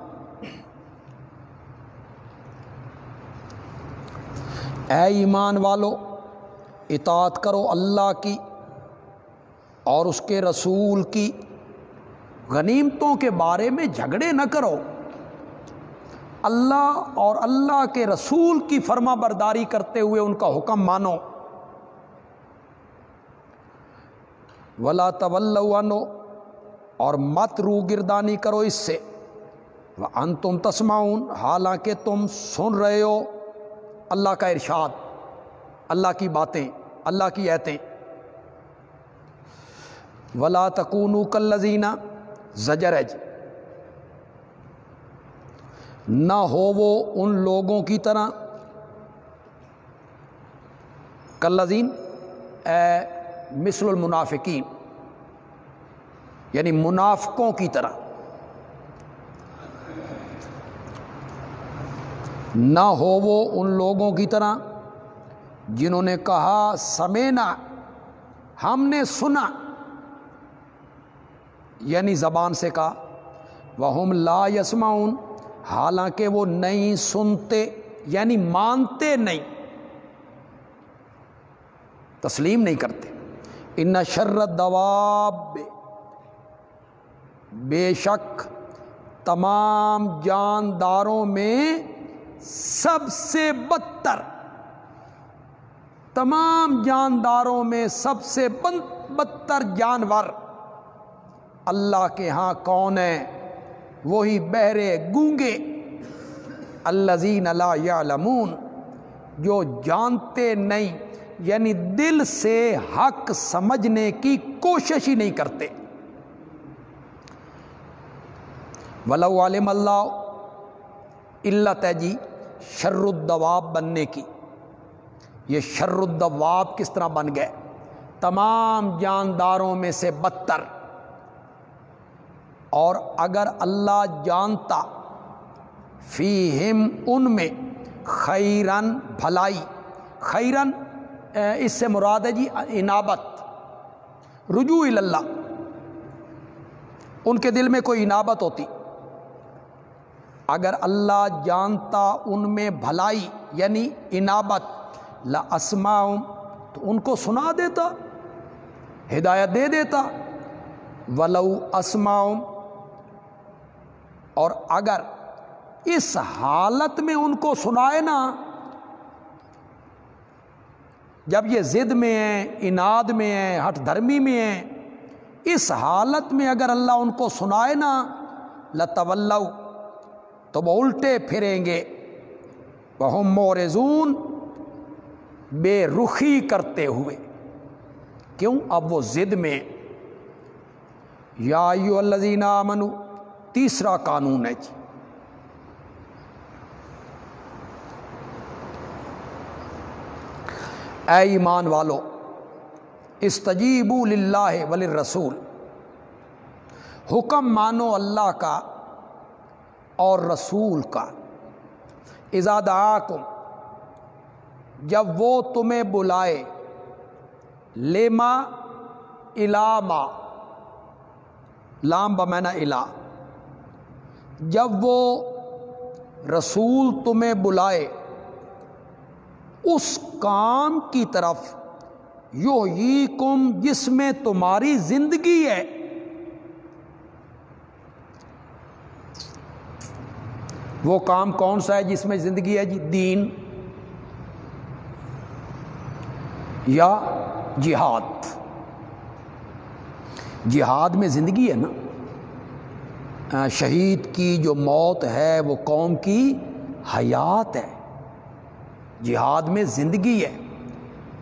اے ایمان والو، اطاعت کرو اللہ کی۔ اور اس کے رسول کی غنیمتوں کے بارے میں جھگڑے نہ کرو۔ اللہ اور اللہ کے رسول کی فرما برداری کرتے ہوئے ان کا حکم مانو۔ ولا طول اور مت رو گردانی کرو اس سے۔ وہ ان تم تسماؤن حالانکہ تم سن رہے ہو۔ اللہ کا ارشاد، اللہ کی باتیں، اللہ کی ایتیں۔ ولا تکون کلزینہ زجر جی نہ ہو وہ ان لوگوں کی طرح۔ کلزین اے مثل المنافقین یعنی منافقوں کی طرح۔ نہ ہو وہ ان لوگوں کی طرح جنہوں نے کہا، سمینا، ہم نے سنا۔ یعنی زبان سے کہا۔ وہ لا یسماؤن حالانکہ وہ نہیں سنتے یعنی مانتے نہیں۔ تسلیم نہیں کرتے۔ ان شرت دواب بے شک تمام جانداروں میں سب سے بدتر۔ تمام جانداروں میں سب سے بدتر جانور۔ اللہ کے ہاں کون ہے؟ وہی بہرے گونگے۔ الزین اللہ یا جو جانتے نہیں یعنی دل سے حق سمجھنے کی کوشش ہی نہیں کرتے۔ ولو عالم اللہ علت ہے جی شر الدواب بننے کی۔ یہ شر الدواب کس طرح بن گئے؟ تمام جانداروں میں سے بدتر۔ اور اگر اللہ جانتا فی ہم ان میں خیرن بھلائی، خیرن اس سے مراد ہے جی انابت، رجوع اللہ ان کے دل میں کوئی انابت ہوتی۔ اگر اللہ جانتا ان میں بھلائی یعنی انابت لاسما تو ان کو سنا دیتا، ہدایت دے دیتا۔ ولو اسماؤں اور اگر اس حالت میں ان کو سنائے نا، جب یہ ضد میں ہیں، اناد میں ہیں ہٹ دھرمی میں ہیں، اس حالت میں اگر اللہ ان کو سنائے نا لطول تو وہ الٹے پھریں گے۔ وہ مورزون، بے رخی کرتے ہوئے۔ کیوں؟ اب وہ ضد میں۔ یا الزینہ منو تیسرا قانون ہے جی۔ اے ایمان والو استجیب اللہ ولی رسول حکم مانو اللہ کا اور رسول کا۔ ازاد جب وہ تمہیں بلائے، لیما الاما لام بمینا الا جب وہ رسول تمہیں بلائے، اس کام کی طرف یو ہی کم جس میں تمہاری زندگی ہے۔ وہ کام کون سا ہے جس میں زندگی ہے جی؟ دین یا جہاد۔ جہاد میں زندگی ہے نا؟ شہید کی جو موت ہے، وہ قوم کی حیات ہے۔ جہاد میں زندگی ہے۔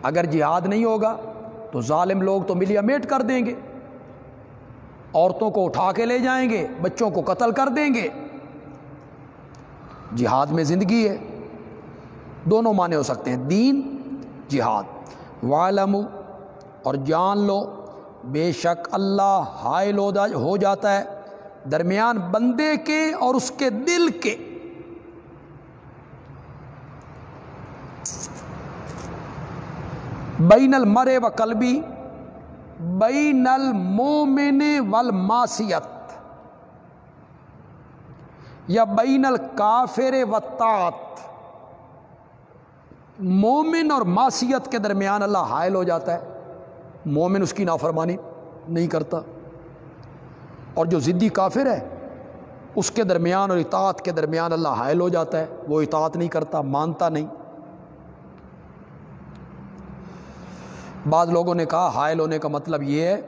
اگر جہاد نہیں ہوگا، تو ظالم لوگ تو ملیا میٹ کر دیں گے۔ عورتوں کو اٹھا کے لے جائیں گے، بچوں کو قتل کر دیں گے۔ جہاد میں زندگی ہے۔ دونوں معنی ہو سکتے ہیں۔ دین، جہاد۔ والم اور جان لو، بے شک اللہ حائل ہو جاتا ہے۔ درمیان بندے کے اور اس کے دل کے۔ بین المرے و کلبی بین المومن والماسیت یا بین الکافر و طاعت مومن اور معصیت کے درمیان اللہ حائل ہو جاتا ہے۔ مومن اس کی نافرمانی نہیں کرتا۔ اور جو ضدی کافر ہے، اس کے درمیان اور اطاعت کے درمیان اللہ حائل ہو جاتا ہے، وہ اطاعت نہیں کرتا، مانتا نہیں۔ بعض لوگوں نے کہا، حائل ہونے کا مطلب یہ ہے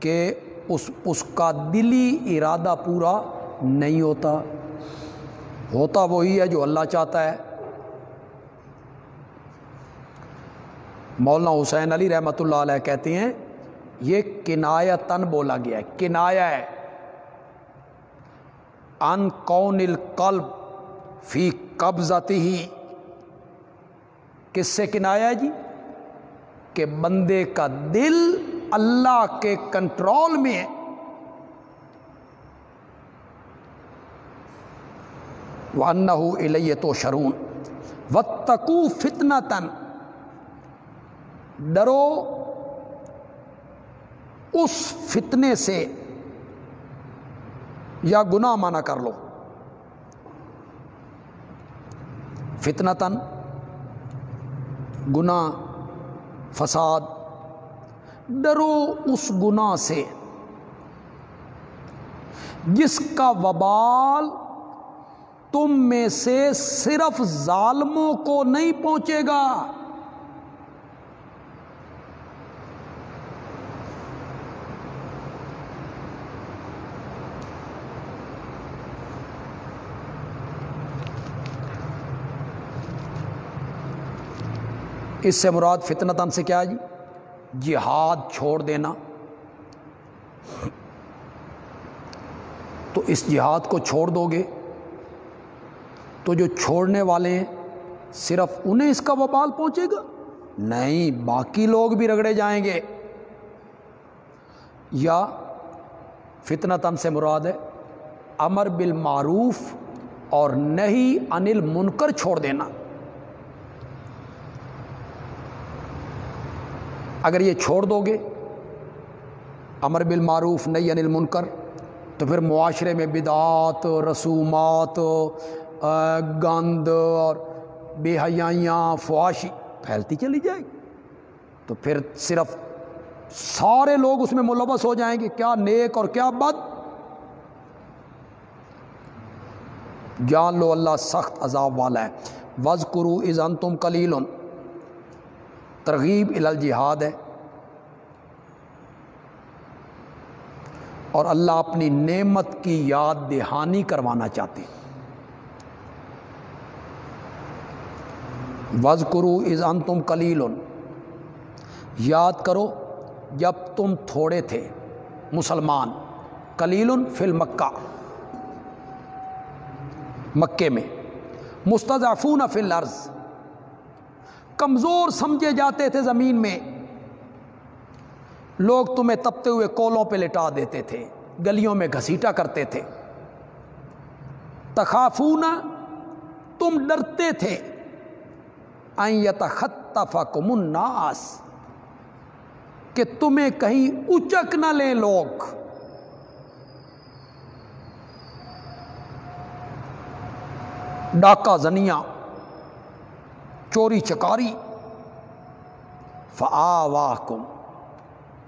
کہ اس اس کا دلی ارادہ پورا نہیں ہوتا۔ ہوتا وہی ہے جو اللہ چاہتا ہے۔ مولانا حسین علی رحمۃ اللہ علیہ کہتے ہیں یہ کنایا تن بولا گیا ہے، کنایا ہے۔ ان کون القلب فی قبضتی ہی کس سے کنایا ہے جی؟ کہ بندے کا دل اللہ کے کنٹرول میں ہے۔ وہ انہ تو شرون و تکو فتنا تن ڈرو اس فتنے سے یا گناہ مانا کر لو۔ فتنا تن گناہ، فساد، ڈرو اس گناہ سے جس کا وبال تم میں سے صرف ظالموں کو نہیں پہنچے گا۔ اس سے مراد فتنتن سے کیا جی؟ جہاد چھوڑ دینا۔ تو اس جہاد کو چھوڑ دو گے۔ تو جو چھوڑنے والے ہیں، صرف انہیں اس کا وبال پہنچے گا۔ نہیں، باقی لوگ بھی رگڑے جائیں گے۔ یا فتنا تن سے مراد ہے، امر بالمعروف اور نہیں انل منکر چھوڑ دینا۔ اگر یہ چھوڑ دو گے، امر بالمعروف نہیں انل منکر تو پھر معاشرے میں بدعات، رسومات گند اور بے حیائیاں، فواشی پھیلتی چلی جائے گی۔ تو پھر صرف سارے لوگ اس میں ملوث ہو جائیں گے۔ کیا نیک اور کیا بد؟ جان لو اللہ سخت عذاب والا ہے۔ وز کرو ازن تم کلیل ترغیب الجہاد ہے۔ اور اللہ اپنی نعمت کی یاد دہانی کروانا چاہتے ہیں۔ وز کرو از ان تم کلیل یاد کرو جب تم تھوڑے تھے مسلمان کلیل فل مکہ مکے میں۔ مستضعفون فی الارض۔ کمزور سمجھے جاتے تھے زمین میں۔ لوگ تمہیں تپتے ہوئے کولوں پہ لٹا دیتے تھے، گلیوں میں گھسیٹا کرتے تھے۔ تخافون تم ڈرتے تھے۔ خطفا کم الناس، کہ تمہیں کہیں اچک نہ لیں لوگ۔ ڈاکہ زنیاں۔ چوری چکاری فا واہ کم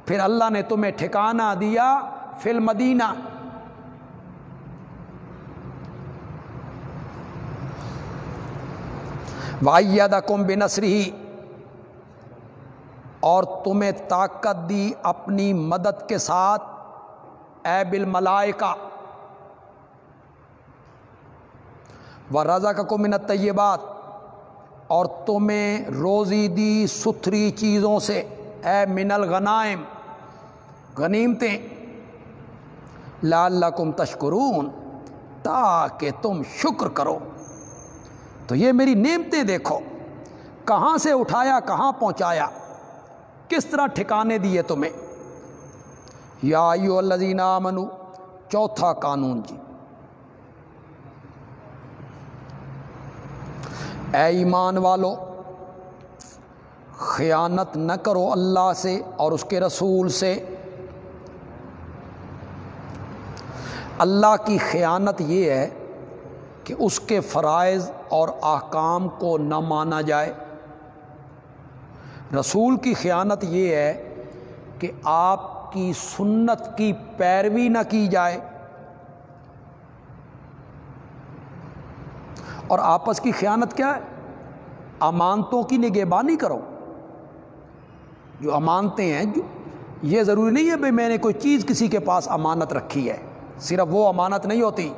پھر اللہ نے تمہیں ٹھکانہ دیا فل مدینہ وائیدہ کم بنسری اور تمہیں طاقت دی اپنی مدد کے ساتھ۔ اے بل ملائکا و رضا کا کو منت طیبات اور تمہیں روزی دی ستھری چیزوں سے، اے من الغنائم، غنیمتیں۔ لعلکم تشکرون، تاکہ تم شکر کرو۔ تو یہ میری نعمتیں دیکھو، کہاں سے اٹھایا، کہاں پہنچایا، کس طرح ٹھکانے دیے تمہیں۔ یا ایو الذین منو چوتھا قانون جی۔ اے ایمان والو، خیانت نہ کرو اللہ سے اور اس کے رسول سے۔ اللہ کی خیانت یہ ہے کہ اس کے فرائض اور احکام کو نہ مانا جائے۔ رسول کی خیانت یہ ہے کہ آپ کی سنت کی پیروی نہ کی جائے۔ اور آپس کی خیانت کیا ہے؟ امانتوں کی نگہبانی کرو۔ جو امانتے ہیں، جو یہ ضروری نہیں ہے بھائی میں نے کوئی چیز کسی کے پاس امانت رکھی ہے۔ صرف وہ امانت نہیں ہوتی۔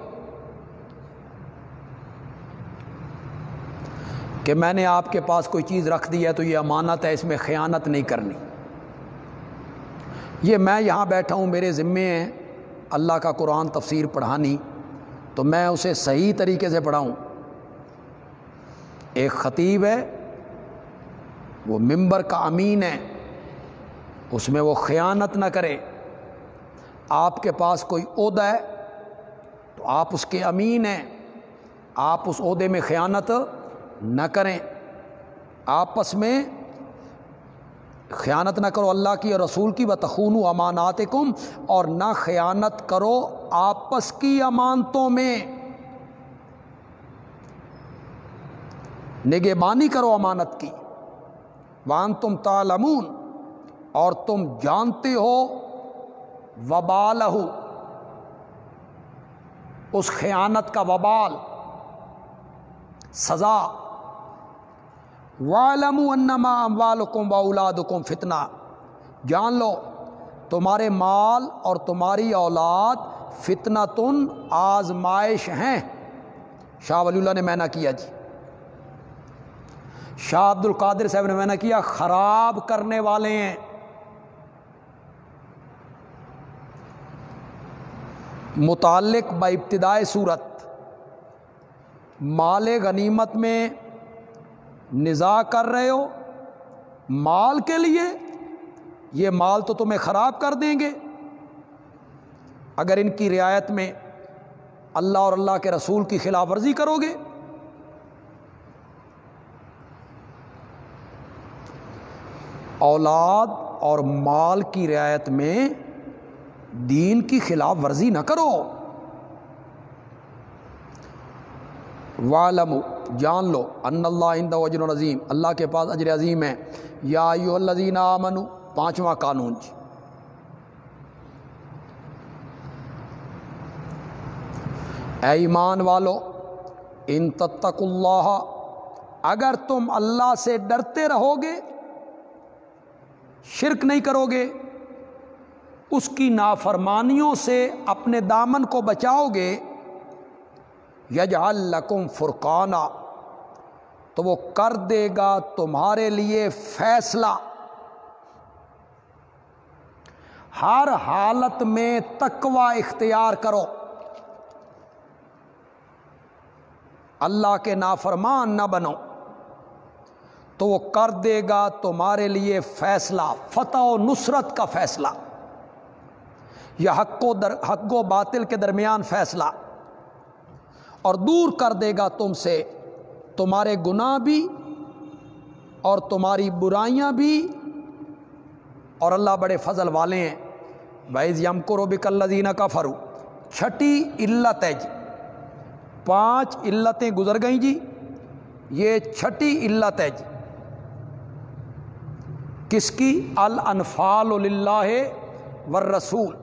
کہ میں نے آپ کے پاس کوئی چیز رکھ دی ہے تو یہ امانت ہے، اس میں خیانت نہیں کرنی۔ یہ میں یہاں بیٹھا ہوں، میرے ذمے ہیں۔ اللہ کا قرآن تفسیر پڑھانی، تو میں اسے صحیح طریقے سے پڑھاؤں۔ ایک خطیب ہے، وہ ممبر کا امین ہے، اس میں وہ خیانت نہ کرے۔ آپ کے پاس کوئی عہدہ ہے تو آپ اس کے امین ہیں۔ آپ اس عہدے میں خیانت نہ کریں۔ آپس میں خیانت نہ کرو اللہ کی اور رسول کی بتخون و امانات کم اور نہ خیانت کرو آپس کی امانتوں میں۔ نگہبانی کرو امانت کی۔ وان تم تالمون اور تم جانتے ہو۔ وبال اس خیانت کا وبال، سزا۔ والم انما اموالکم و اولادکم فتنہ جان لو، تمہارے مال اور تمہاری اولاد فتنہ تن آزمائش ہیں۔ شاہ ولی اللہ نے میں کیا جی۔ شاہ عبد القادر صاحب نے میں نے کیا خراب کرنے والے ہیں۔ متعلق با ابتدائے صورت، مال غنیمت میں نزا کر رہے ہو، مال کے لیے، یہ مال تو تمہیں خراب کر دیں گے۔ اگر ان کی رعایت میں اللہ اور اللہ کے رسول کی خلاف ورزی کرو گے اولاد اور مال کی رعایت میں دین کی خلاف ورزی نہ کرو۔ والم جان لو، ان اللہ وجر العظیم اللہ کے پاس اجر عظیم ہے۔ یا یو الزین من پانچواں قانون جی۔ اے ایمان والو، ان تتق اللہ، اگر تم اللہ سے ڈرتے رہو گے شرک نہیں کرو گے، اس کی نافرمانیوں سے اپنے دامن کو بچاؤ گے۔ یج القم فرقانہ تو وہ کر دے گا تمہارے لیے فیصلہ۔ ہر حالت میں تقوا اختیار کرو۔ اللہ کے نافرمان نہ بنو۔ تو وہ کر دے گا تمہارے لیے فیصلہ، فتح و نصرت کا فیصلہ۔ یا حق و در، حق و باطل کے درمیان فیصلہ۔ اور دور کر دے گا تم سے تمہارے گناہ بھی اور تمہاری برائیاں بھی۔ اور اللہ بڑے فضل والے ہیں۔ بھائی یم کرو بک اللہ کا فرو چھٹی علت ہے جی۔ پانچ علتیں گزر گئیں جی۔ یہ چھٹی علت ہے جی۔ کس کی؟ الانفال اللہ والرسول.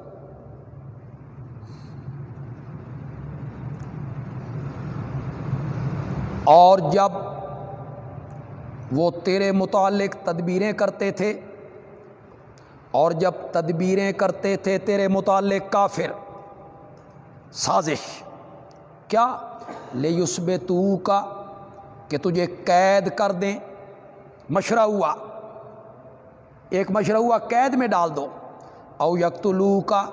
اور جب وہ تیرے متعلق تدبیریں کرتے تھے، اور جب تدبیریں کرتے تھے تیرے متعلق کافر، سازش، کیا؟ لے یوسب تو کا کہ تجھے قید کر دیں، مشورہ ہوا۔ ایک مشورہ ہوا، قید میں ڈال دو۔ او یکتلو کا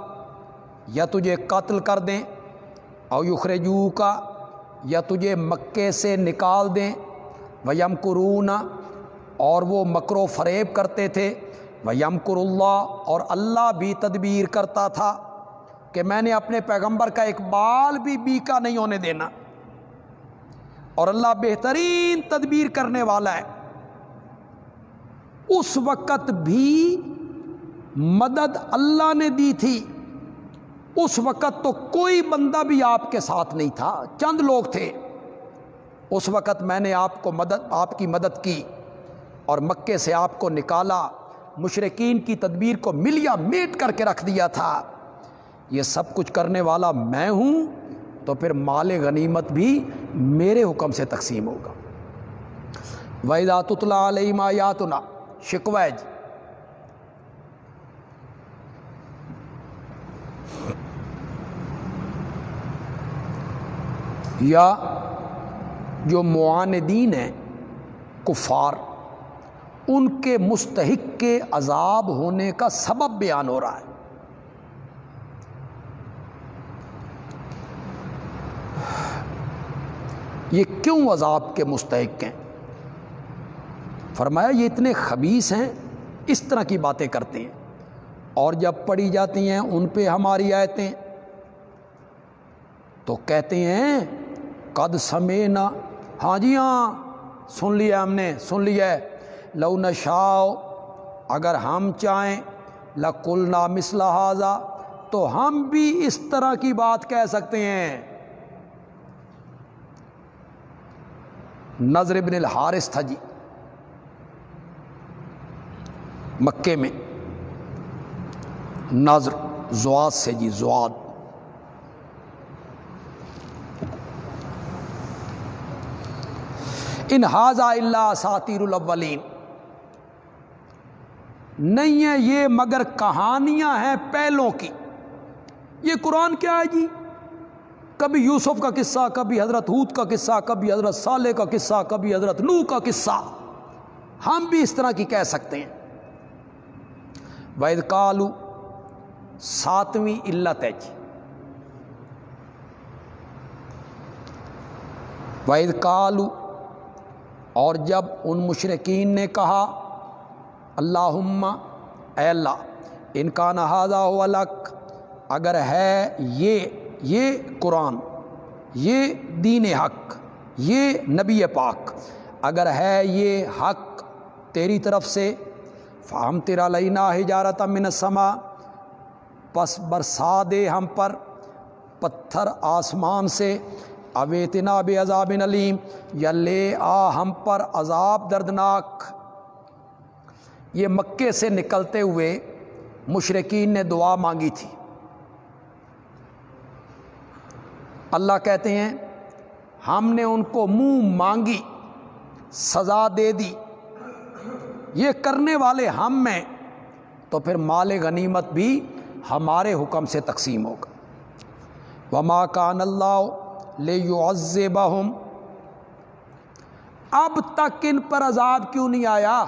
یا تجھے قتل کر دیں۔ او یخرجو کا یا تجھے مکے سے نکال دیں۔ وہ یم اور وہ مکر و فریب کرتے تھے۔ وہ یم اللہ، اور اللہ بھی تدبیر کرتا تھا کہ میں نے اپنے پیغمبر کا ایک بال بھی بیکا نہیں ہونے دینا۔ اور اللہ بہترین تدبیر کرنے والا ہے۔ اس وقت بھی مدد اللہ نے دی تھی۔ اس وقت تو کوئی بندہ بھی آپ کے ساتھ نہیں تھا۔ چند لوگ تھے۔ اس وقت میں نے آپ کو مدد، آپ کی مدد کی اور مکے سے آپ کو نکالا۔ مشرقین کی تدبیر کو ملیا، میٹ کر کے رکھ دیا تھا۔ یہ سب کچھ کرنے والا میں ہوں تو پھر مال غنیمت بھی میرے حکم سے تقسیم ہوگا۔ وحدات علیہ مایاتنا شکویج جی۔ یا جو معاندین ہیں، کفار، ان کے مستحق کے عذاب ہونے کا سبب بیان ہو رہا ہے۔ یہ کیوں عذاب کے مستحق ہیں؟ فرمایا، یہ اتنے خبیص ہیں، اس طرح کی باتیں کرتے ہیں۔ اور جب پڑھی جاتی ہیں، ان پہ ہماری آیتیں۔ تو کہتے ہیں، قد سمے نہ ہاں جی ہاں سن لیا ہم نے، سن لیا ہے۔ لو نشاؤ اگر ہم چاہیں لکل نا مسلح تو ہم بھی اس طرح کی بات کہہ سکتے ہیں۔ نظر ابن الحارث تھا جی۔ مکے میں۔ نظر زواد سے جی زواد۔ ان حاضہ اللہ ساتیر الاولین۔ نہیں ہے یہ، مگر کہانیاں ہیں پہلوں کی۔ یہ قرآن کیا ہے جی؟ کبھی یوسف کا قصہ، کبھی حضرت ہود کا قصہ، کبھی حضرت صالح کا قصہ، کبھی حضرت نو کا قصہ۔ ہم بھی اس طرح کی کہہ سکتے ہیں۔ وید کالو ساتویں علت ہے جی وید کالو اور جب ان مشرقین نے کہا اللہ اے اللہ، ان کا نہذا ہو الک اگر ہے یہ یہ قرآن، یہ دین حق، یہ نبی پاک، اگر ہے یہ حق تیری طرف سے فام تیرا لینا ہجارت من سما پس برسا دے ہم پر پتھر آسمان سے، اویتنا بے عذاب علیم، یا لے آ ہم پر عذاب دردناک۔ یہ مکے سے نکلتے ہوئے مشرقین نے دعا مانگی تھی۔ اللہ کہتے ہیں، ہم نے ان کو منہ مانگی، سزا دے دی۔ یہ کرنے والے ہم میں تو پھر مال غنیمت بھی ہمارے حکم سے تقسیم ہوگا۔ وما کان اللہ لے یو اب تک ان پر عذاب کیوں نہیں آیا؟